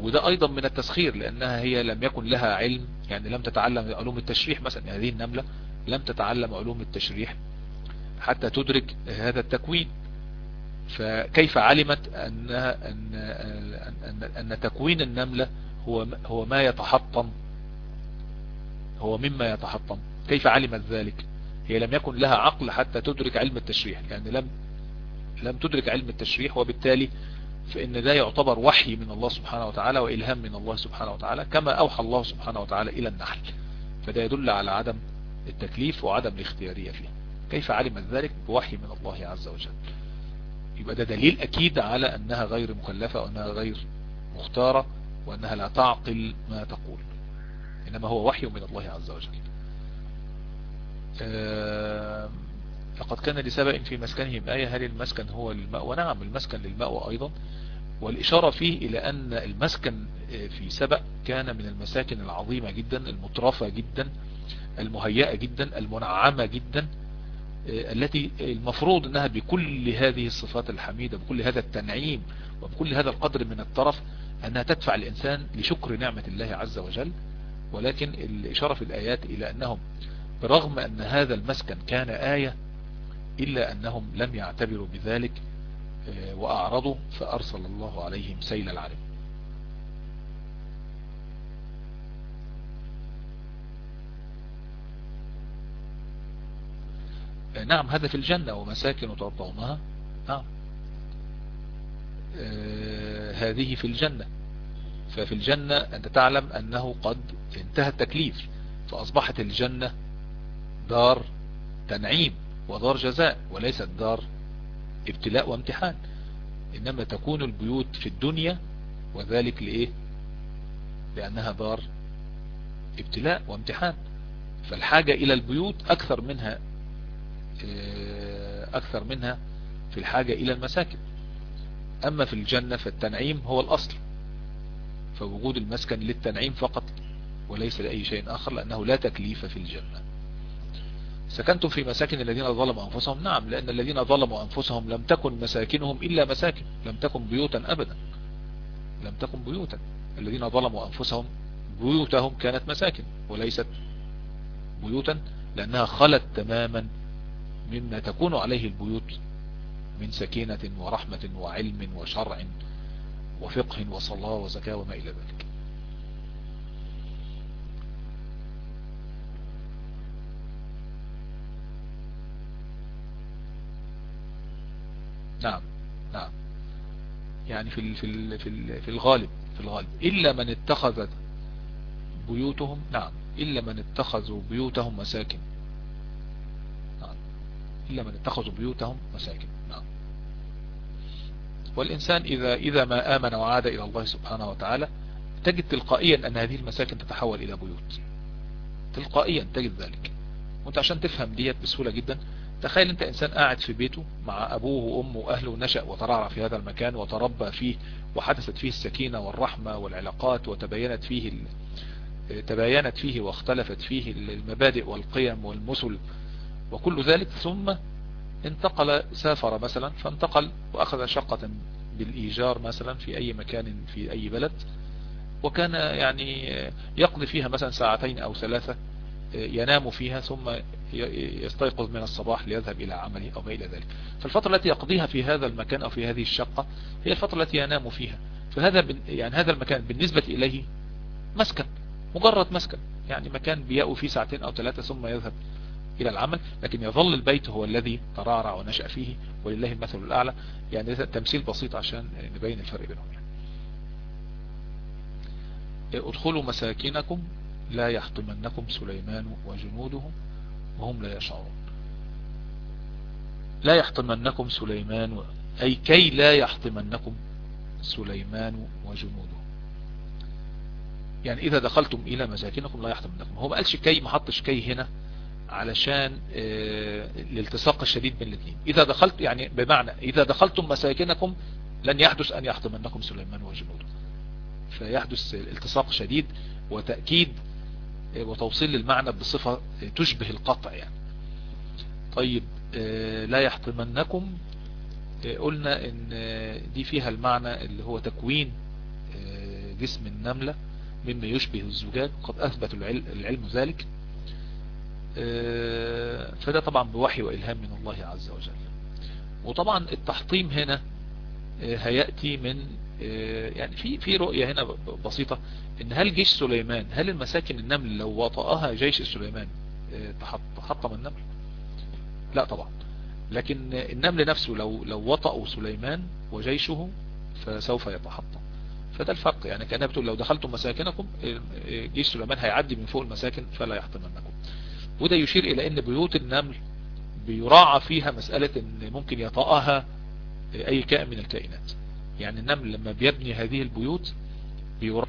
وده أيضا من التسخير لأنها هي لم يكن لها علم يعني لم تتعلم علوم التشريح مثلا يعني هذه النملة لم تتعلم علوم التشريح حتى تدرك هذا التكوين. فكيف علمت أنها أن, أن, أن, أن تكوين النملة هو هو ما يتحطم؟ هو مما يتحطم. كيف علمت ذلك؟ هي لم يكن لها عقل حتى تدرك علم التشريح يعني لم لم تدرك علم التشريح وبالتالي فإن ده يعتبر وحي من الله سبحانه وتعالى وإلهام من الله سبحانه وتعالى كما أوحى الله سبحانه وتعالى إلى النحل. فده يدل على عدم التكليف وعدم الاختيارية فيه. كيف علمت ذلك؟ بوحي من الله عز وجل. يبقى ده دليل أكيد على أنها غير مكلفة وأنها غير مختارة وأنها لا تعقل ما تقول. إنما هو وحي من الله عز وجل. لقد كان لسبأ في مسكنهم آية هل المسكن هو للماء ونعم المسكن للماء أيضا. والإشارة فيه إلى أن المسكن في سبأ كان من المساكن العظيمة جدا المترفة جدا المهيئة جدا المنعمة جدا التي المفروض أنها بكل هذه الصفات الحميدة بكل هذا التنعيم وبكل هذا القدر من الطرف أنها تدفع الإنسان لشكر نعمة الله عز وجل. ولكن الإشارة في الآيات إلى أنهم برغم أن هذا المسكن كان آية إلا أنهم لم يعتبروا بذلك آه، وأعرضوا فأرسل الله عليهم سيل العرب آه، نعم هذا في الجنة ومساكن ترضونها. نعم. آه، هذه في الجنة. ففي الجنة أنت تعلم أنه قد انتهى التكليف فأصبحت الجنة دار تنعيم. ودار جزاء وليست دار ابتلاء وامتحان. إنما تكون البيوت في الدنيا وذلك لإيه؟ لأنها دار ابتلاء وامتحان. فالحاجة إلى البيوت أكثر منها آه، أكثر منها في الحاجة إلى المساكن. أما في الجنة فالتنعيم هو الأصل فوجود المسكن للتنعيم فقط وليس لأي شيء آخر لأنه لا تكليف في الجنة. سكنتم في مساكن الذين ظلموا أنفسهم؟ نعم لأن الذين ظلموا أنفسهم لم تكن مساكنهم إلا مساكن لم تكن بيوتا أبدا. لم تكن بيوتا. الذين ظلموا أنفسهم بيوتهم كانت مساكن وليست بيوتا لأنها خلت تماما مما تكون عليه البيوت من سكينة ورحمة وعلم وشرع وفقه وصلاة وزكاة وما إلى ذلك. نعم نعم. يعني في في في في الغالب في الغالب. إلا من اتخذ بيوتهم نعم. إلا من اتخذوا بيوتهم مساكن. نعم. إلا من اتخذوا بيوتهم مساكن نعم. والإنسان إذا إذا ما آمن وعاد إلى الله سبحانه وتعالى تجد تلقائيا أن هذه المساكن تتحول إلى بيوت. تلقائيا تجد ذلك. وأنت عشان تفهم ديت بسهولة جدا تخيل انت انسان قاعد في بيته مع أبوه وأمه وأهله نشأ وترعرع في هذا المكان وتربى فيه وحدثت فيه السكينة والرحمة والعلاقات وتبينت فيه تباينت فيه واختلفت فيه المبادئ والقيم والمثل وكل ذلك ثم انتقل سافر مثلا فانتقل وأخذ شقة بالإيجار مثلا في أي مكان في أي بلد وكان يعني يقضي فيها مثلا ساعتين أو ثلاثة ينام فيها ثم يستيقظ من الصباح ليذهب إلى عمله أو ما إلى ذلك. فالفترة التي يقضيها في هذا المكان أو في هذه الشقة هي الفترة التي ينام فيها. فهذا يعني هذا المكان بالنسبة إليه مسكن مجرد مسكن. يعني مكان بيأو فيه ساعتين أو ثلاثة ثم يذهب إلى العمل لكن يظل البيت هو الذي ترعرع ونشأ فيه ولله المثل الأعلى. يعني تمثيل بسيط عشان نبين الفرق بينهم. يعني. ادخلوا مساكنكم لا يحطمنكم سليمان وجنوده وهم لا يشعرون. لا يحطمنكم سليمان و... أي كي لا يحطمنكم سليمان وجنوده. يعني إذا دخلتم إلى مساكنكم لا يحطمنكم. هو ما قالش كي ما حطش كي هنا علشان آه الالتصاق الشديد بين الاثنين. إذا دخلت يعني بمعنى إذا دخلتم مساكنكم لن يحدث أن يحطمنكم سليمان وجنوده. فيحدث التصاق شديد وتأكيد وتوصيل للمعنى بصفة تشبه القطع يعني. طيب لا يحطمنكم. قلنا إن دي فيها المعنى اللي هو تكوين جسم النملة مما يشبه الزجاج. قد أثبت العلم ذلك. فده طبعا بوحي وإلهام من الله عز وجل. وطبعا التحطيم هنا هيأتي من يعني في في رؤية هنا بسيطة إن هل جيش سليمان هل المساكن النمل لو وطأها جيش سليمان تحطم النمل؟ لا طبعا. لكن النمل نفسه لو لو وطأوا سليمان وجيشه فسوف يتحطم. فده الفرق. يعني كأنها بتقول لو دخلتم مساكنكم جيش سليمان هيعدي من فوق المساكن فلا يحطمنكم. وده يشير إلى إن بيوت النمل بيراعى فيها مسألة إن ممكن يطأها أي كائن من الكائنات. يعني النمل لما بيبني هذه البيوت بيراعى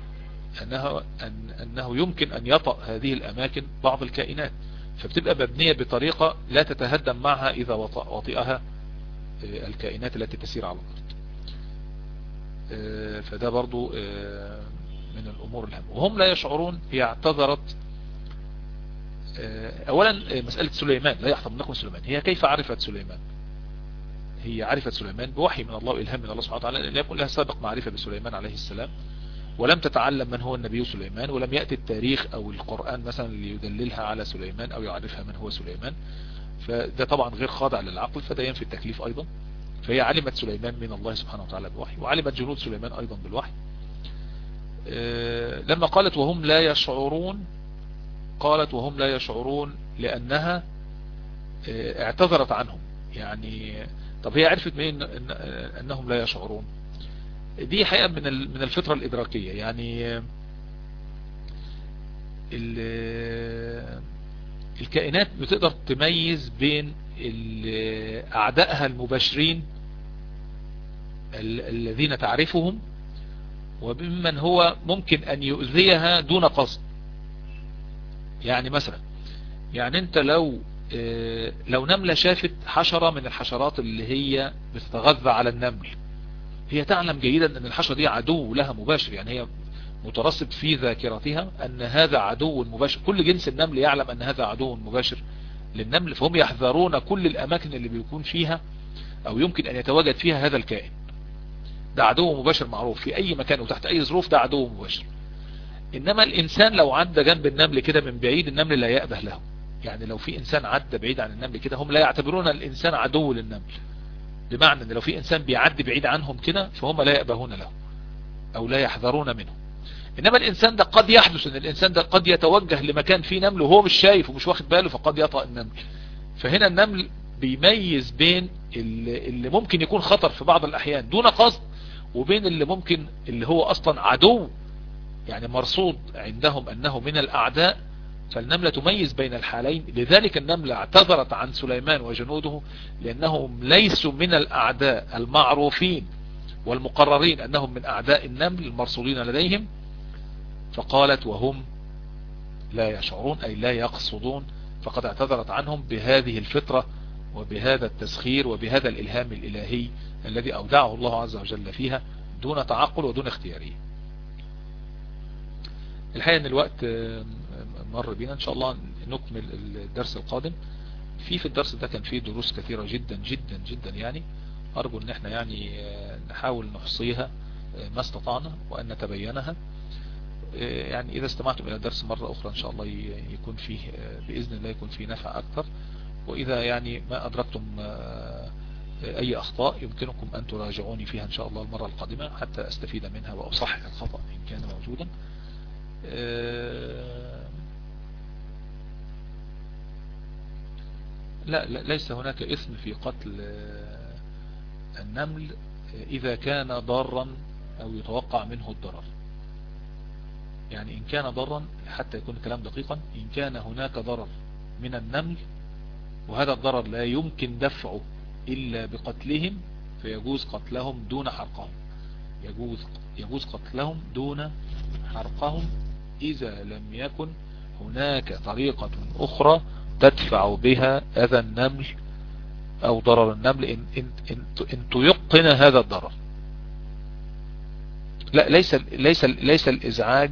أنه, أن أنه يمكن أن يطأ هذه الأماكن بعض الكائنات. فبتبقى مبنية بطريقة لا تتهدم معها إذا وطئها الكائنات التي تسير على الأرض. فده برضو من الأمور الهامة. وهم لا يشعرون هي اعتذرت أولا مسألة سليمان لا يحطمنكم سليمان. هي كيف عرفت سليمان؟ هي عرفت سليمان بوحي من الله وإلهام من الله سبحانه وتعالى لم يكن لها سابق معرفة بسليمان عليه السلام ولم تتعلم من هو النبي سليمان ولم يأتي التاريخ أو القرآن مثلا ليدللها على سليمان أو يعرفها من هو سليمان. فده طبعا غير خاضع للعقل فده ينفي التكليف أيضا. فهي علمت سليمان من الله سبحانه وتعالى بوحي وعلمت جنود سليمان أيضا بالوحي. لما قالت وهم لا يشعرون قالت وهم لا يشعرون لأنها اعتذرت عنهم. يعني طب هي عرفت مين أنهم لا يشعرون؟ دي حقيقة من من الفطرة الإدراكية. يعني الكائنات بتقدر تميز بين أعدائها المباشرين الذين تعرفهم وممن هو ممكن أن يؤذيها دون قصد. يعني مثلا يعني أنت لو لو نملة شافت حشرة من الحشرات اللي هي بتتغذى على النمل هي تعلم جيدا إن الحشرة دي عدو لها مباشر يعني هي مترصد في ذاكرتها أن هذا عدو مباشر. كل جنس النمل يعلم أن هذا عدو مباشر للنمل فهم يحذرون كل الأماكن اللي بيكون فيها أو يمكن أن يتواجد فيها هذا الكائن. ده عدو مباشر معروف في أي مكان وتحت أي ظروف ده عدو مباشر. إنما الإنسان لو عدى جنب النمل كده من بعيد النمل لا يأبه له. يعني لو في إنسان عدى بعيد عن النمل كده هم لا يعتبرون الإنسان عدو للنمل. بمعنى إن لو في إنسان بيعدي بعيد عنهم كده فهم لا يأبهون له أو لا يحذرون منه. إنما الإنسان ده قد يحدث إن الإنسان ده قد يتوجه لمكان فيه نمل وهو مش شايف ومش واخد باله فقد يطأ النمل. فهنا النمل بيميز بين اللي, اللي ممكن يكون خطر في بعض الأحيان دون قصد وبين اللي ممكن اللي هو أصلا عدو يعني مرصود عندهم أنه من الأعداء فالنملة تميز بين الحالين لذلك النملة اعتذرت عن سليمان وجنوده لأنهم ليسوا من الأعداء المعروفين والمقررين أنهم من أعداء النمل المرصودين لديهم فقالت وهم لا يشعرون أي لا يقصدون فقد اعتذرت عنهم بهذه الفطرة وبهذا التسخير وبهذا الإلهام الإلهي الذي أودعه الله عز وجل فيها دون تعقل ودون اختياريه الحقيقة إن الوقت مر بينا إن شاء الله نكمل الدرس القادم. في في الدرس ده كان فيه دروس كثيرة جدا جدا جدا يعني. أرجو إن إحنا يعني نحاول نحصيها ما استطعنا وأن نتبينها. يعني إذا استمعتم إلى الدرس مرة أخرى إن شاء الله يكون فيه بإذن الله يكون فيه نفع أكثر. وإذا يعني ما أدركتم أي أخطاء يمكنكم أن تراجعوني فيها إن شاء الله المرة القادمة حتى أستفيد منها وأصحح الخطأ إن كان موجودا. لا, لا ليس هناك اسم في قتل النمل إذا كان ضارا أو يتوقع منه الضرر. يعني إن كان ضرا حتى يكون الكلام دقيقا إن كان هناك ضرر من النمل وهذا الضرر لا يمكن دفعه إلا بقتلهم فيجوز قتلهم دون حرقهم. يجوز, يجوز قتلهم دون حرقهم إذا لم يكن هناك طريقة أخرى تدفع بها اذى النمل أو ضرر النمل إن, إن, إن, إن تيقن هذا الضرر. لا ليس ليس ليس الإزعاج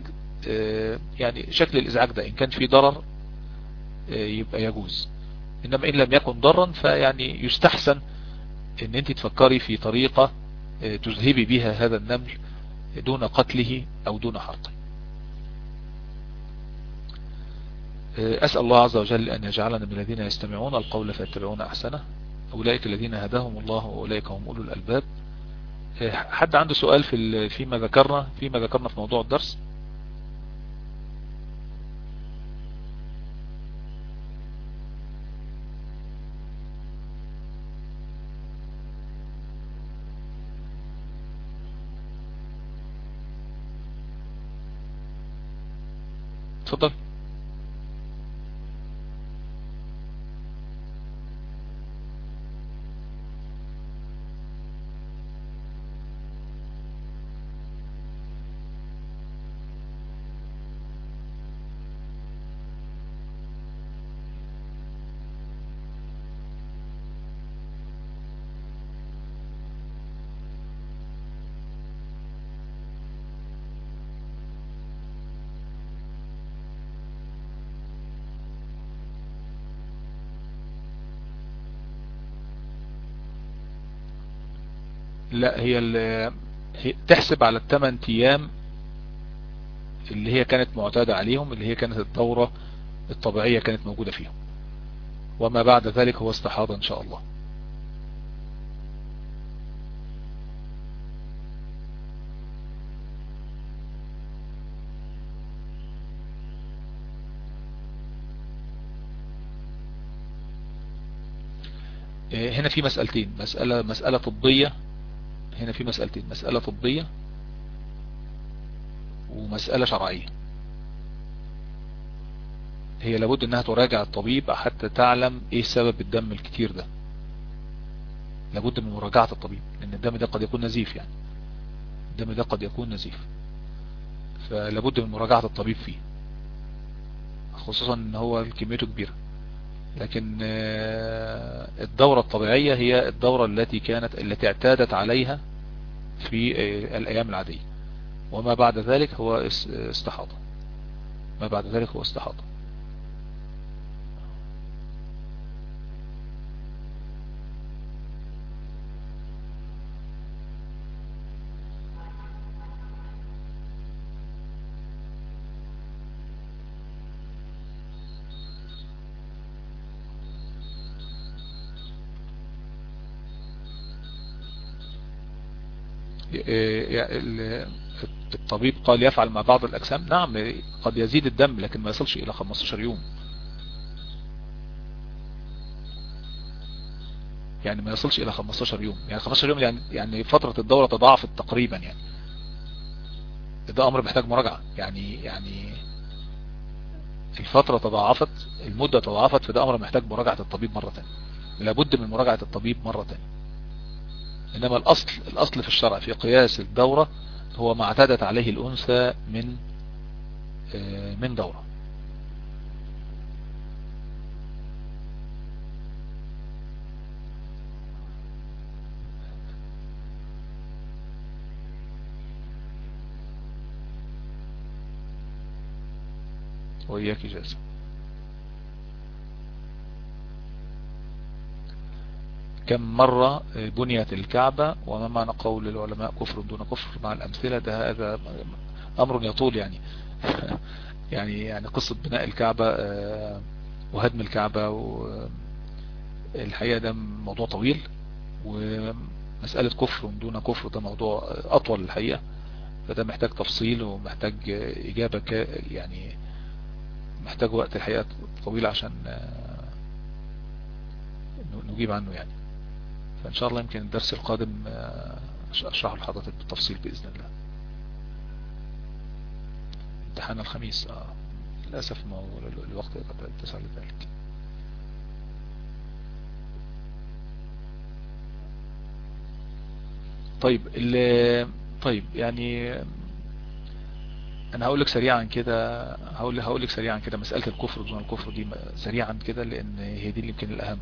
يعني شكل الإزعاج ده إن كان في ضرر يبقى يجوز. إنما إن لم يكن ضرا فيعني يستحسن إن أنت تفكري في طريقة تذهبي بها هذا النمل دون قتله أو دون حرقه. أسأل الله عز وجل أن يجعلنا من الذين يستمعون القول فيتبعون أحسنه. أولئك الذين هداهم الله وأولئك هم أولو الألباب. حد عنده سؤال في فيما ذكرنا فيما ذكرنا في موضوع الدرس؟ تفضل. لا هي, تحسب على الثمان أيام اللي هي كانت معتادة عليهم اللي هي كانت الدورة الطبيعية كانت موجودة فيهم. وما بعد ذلك هو استحاضة إن شاء الله. هنا في مسألتين مسألة مسألة طبية هنا في مسألتين مسألة طبية ومسألة شرعية. هي لابد إنها تراجع الطبيب حتى تعلم إيه سبب الدم الكتير ده. لابد من مراجعة الطبيب لأن الدم ده قد يكون نزيف يعني. الدم ده قد يكون نزيف. فلابد من مراجعة الطبيب فيه خصوصا إن هو كميته كبيرة. لكن آه، الدورة الطبيعية هي الدورة التي كانت التي اعتادت عليها في آه، الأيام العادية. وما بعد ذلك هو استحاضة. ما بعد ذلك هو استحاضة. الطبيب قال يفعل مع بعض الأجسام. نعم قد يزيد الدم لكن ما يصلش إلى 15 يوم. يعني ما يصلش إلى 15 يوم. يعني 15 يوم يعني يعني فترة الدورة تضاعفت تقريبا يعني. ده أمر محتاج مراجعة. يعني يعني الفترة تضاعفت المدة تضاعفت فده أمر محتاج مراجعة الطبيب مرة ثانية لابد من مراجعة الطبيب مرة ثانية إنما الأصل الأصل في الشرع في قياس الدورة هو ما اعتادت عليه الأنثى من آه، من دورة. وإياك جاسم. كم مرة بنيت الكعبة وما معنى قول العلماء كفر دون كفر مع الأمثلة؟ هذا أمر يطول يعني. يعني يعني قصة بناء الكعبة آه، وهدم الكعبة الحقيقة ده موضوع طويل ومسألة كفر دون كفر ده موضوع أطول الحقيقة. فده محتاج تفصيل ومحتاج إجابة يعني محتاج وقت الحقيقة طويل عشان آه، نجيب عنه يعني. فإن شاء الله يمكن الدرس القادم آه، أشرح لحضرتك بالتفصيل بإذن الله امتحان الخميس آه. للأسف ما الوقت قد اتسع لذلك طيب طيب يعني أنا هقول لك سريعا كده هقول هقول لك سريعا كده مسألة الكفر دون الكفر دي سريعا كده لأن هي دي اللي يمكن الأهم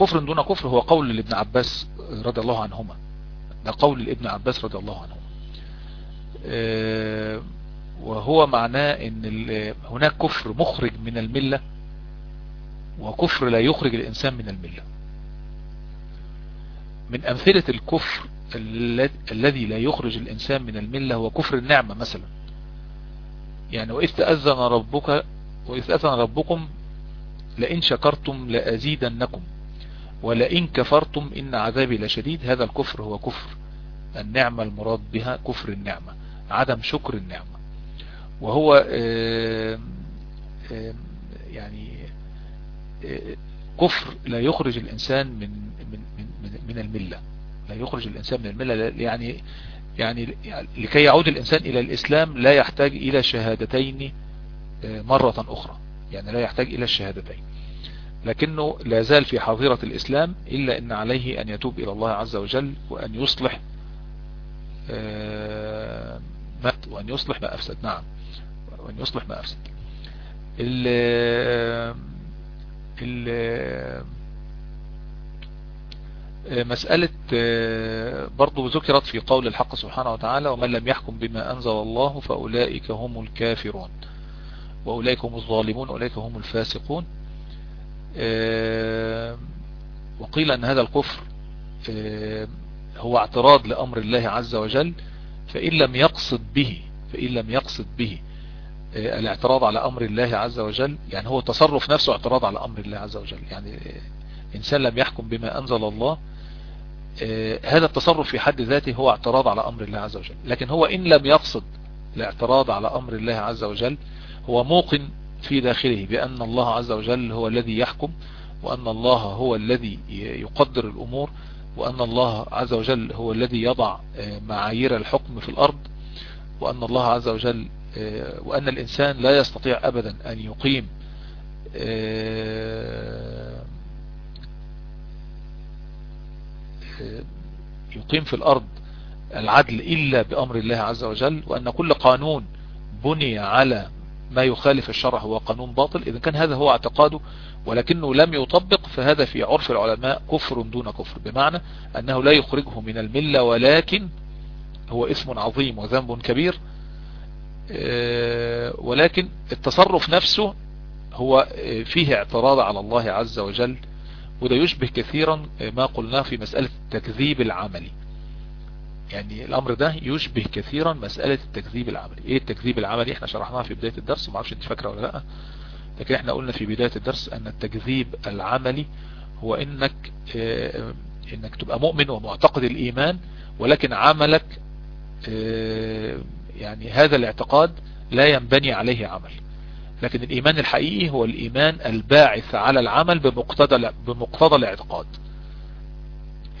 كفر دون كفر هو قول لابن عباس رضي الله عنهما. ده قول لابن عباس رضي الله عنهما آه، وهو معناه إن هناك كفر مخرج من الملة وكفر لا يخرج الإنسان من الملة. من أمثلة الكفر الذي لا يخرج الإنسان من الملة هو كفر النعمة مثلا. يعني وإذ تأذن ربك وإذ تأذن ربكم لئن شكرتم لأزيدنكم ولئن كفرتم إن عذابي لشديد هذا الكفر هو كفر النعمة المراد بها كفر النعمة عدم شكر النعمة. وهو يعني كفر لا يخرج الإنسان من من من من الملة. لا يخرج الإنسان من الملة يعني يعني لكي يعود الإنسان إلى الإسلام لا يحتاج إلى شهادتين مرة أخرى. يعني لا يحتاج إلى الشهادتين. لكنه لا زال في حظيرة الإسلام إلا أن عليه أن يتوب إلى الله عز وجل وأن يصلح آه، وأن يصلح ما أفسد. نعم وأن يصلح ما أفسد. ال ال آه، مسألة آه، برضو ذكرت في قول الحق سبحانه وتعالى ومن لم يحكم بما أنزل الله فأولئك هم الكافرون. وأولئك هم الظالمون وأولئك هم الفاسقون. آه، وقيل أن هذا الكفر آه، هو اعتراض لأمر الله عز وجل فإن لم يقصد به فإن لم يقصد به آه، الاعتراض على أمر الله عز وجل. يعني هو تصرف نفسه اعتراض على أمر الله عز وجل. يعني إنسان لم يحكم بما أنزل الله هذا التصرف في حد ذاته هو اعتراض على أمر الله عز وجل. لكن هو إن لم يقصد الاعتراض على أمر الله عز وجل هو موقن في داخله بأن الله عز وجل هو الذي يحكم وأن الله هو الذي يقدر الأمور وأن الله عز وجل هو الذي يضع آه، معايير الحكم في الأرض وأن الله عز وجل آه، وأن الإنسان لا يستطيع أبدا أن يقيم آه، يقيم في الأرض العدل إلا بأمر الله عز وجل وأن كل قانون بني على ما يخالف الشرع هو قانون باطل. إذا كان هذا هو اعتقاده ولكنه لم يطبق فهذا في عرف العلماء كفر دون كفر. بمعنى أنه لا يخرجه من الملة ولكن هو اسم عظيم وذنب كبير. آه، ولكن التصرف نفسه هو فيه اعتراض على الله عز وجل. وده يشبه كثيرا ما قلناه في مسألة التكذيب العملي يعني الأمر ده يشبه كثيرا مسألة التكذيب العملي. إيه التكذيب العملي؟ إحنا شرحناها في بداية الدرس ما أعرفش أنت فاكرة ولا لأ لكن إحنا قلنا في بداية الدرس أن التكذيب العملي هو إنك آه إنك تبقى مؤمن ومعتقد الإيمان ولكن عملك آه يعني هذا الاعتقاد لا ينبني عليه عمل. لكن الإيمان الحقيقي هو الإيمان الباعث على العمل بمقتضى بمقتضى الاعتقاد.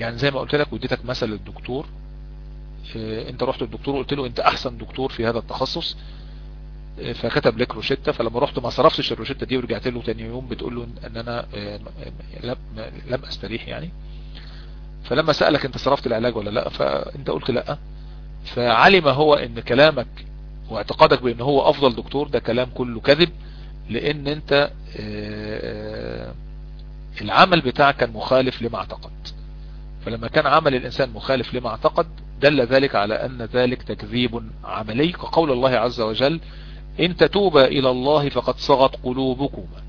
يعني زي ما قلت لك وديتك مثل الدكتور انت رحت الدكتور وقلت له انت احسن دكتور في هذا التخصص فكتب لك روشتة فلما رحت ما صرفتش الروشتة دي ورجعت له تاني يوم بتقول له ان أنا لم أستريح يعني. فلما سألك أنت صرفت العلاج ولا لأ فأنت قلت لأ. فعلم هو إن كلامك واعتقادك بأن هو أفضل دكتور ده كلام كله كذب لأن أنت العمل بتاعك كان مخالف لما اعتقد. فلما كان عمل الإنسان مخالف لما اعتقد دل ذلك على أن ذلك تكذيب عملي كقول الله عز وجل إن تتوبا إلى الله فقد صغت قلوبكما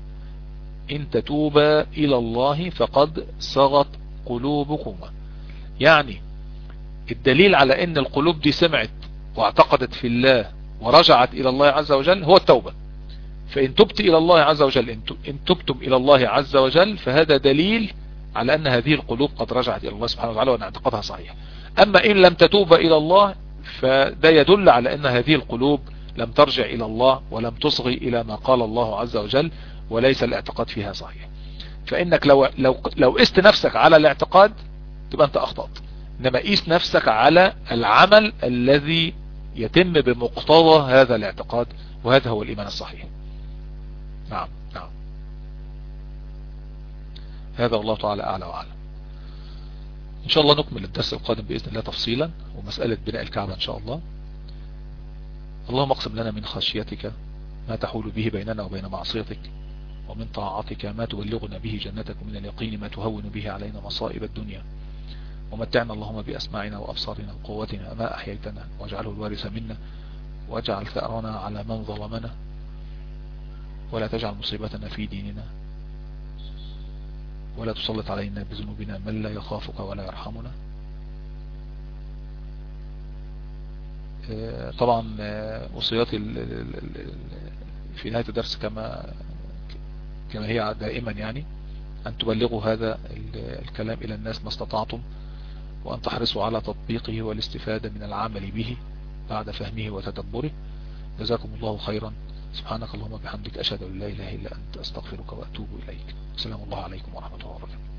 إن تتوبا إلى الله فقد صغت قلوبكما يعني الدليل على إن القلوب دي سمعت واعتقدت في الله ورجعت إلى الله عز وجل هو التوبة. فإن تبت إلى الله عز وجل إن تبتم إلى الله عز وجل فهذا دليل على أن هذه القلوب قد رجعت إلى الله سبحانه وتعالى وأن اعتقادها صحيح. أما إن لم تتوب إلى الله فده يدل على أن هذه القلوب لم ترجع إلى الله ولم تصغي إلى ما قال الله عز وجل وليس الاعتقاد فيها صحيح. فإنك لو لو لو قست نفسك على الاعتقاد تبقى أنت أخطأت. إنما قيس نفسك على العمل الذي يتم بمقتضى هذا الاعتقاد وهذا هو الإيمان الصحيح. نعم نعم. هذا الله تعالى أعلى وأعلم. إن شاء الله نكمل الدرس القادم بإذن الله تفصيلا ومسألة بناء الكعبة إن شاء الله. اللهم اقسم لنا من خشيتك ما تحول به بيننا وبين معصيتك ومن طاعتك ما تبلغنا به جنتك ومن اليقين ما تهون به علينا مصائب الدنيا. ومتعنا اللهم بأسماعنا وأبصارنا وقوتنا ما أحييتنا واجعله الوارث منا واجعل ثأرنا على من ظلمنا ولا تجعل مصيبتنا في ديننا. ولا تسلط علينا بذنوبنا من لا يخافك ولا يرحمنا. طبعا وصياتي في نهاية الدرس كما كما هي دائما يعني أن تبلغوا هذا الكلام إلى الناس ما استطعتم وأن تحرصوا على تطبيقه والاستفادة من العمل به بعد فهمه وتدبره. جزاكم الله خيرا. سبحانك اللهم وبحمدك أشهد أن لا إله إلا أنت أستغفرك وأتوب إليك. السلام الله عليكم ورحمة الله وبركاته.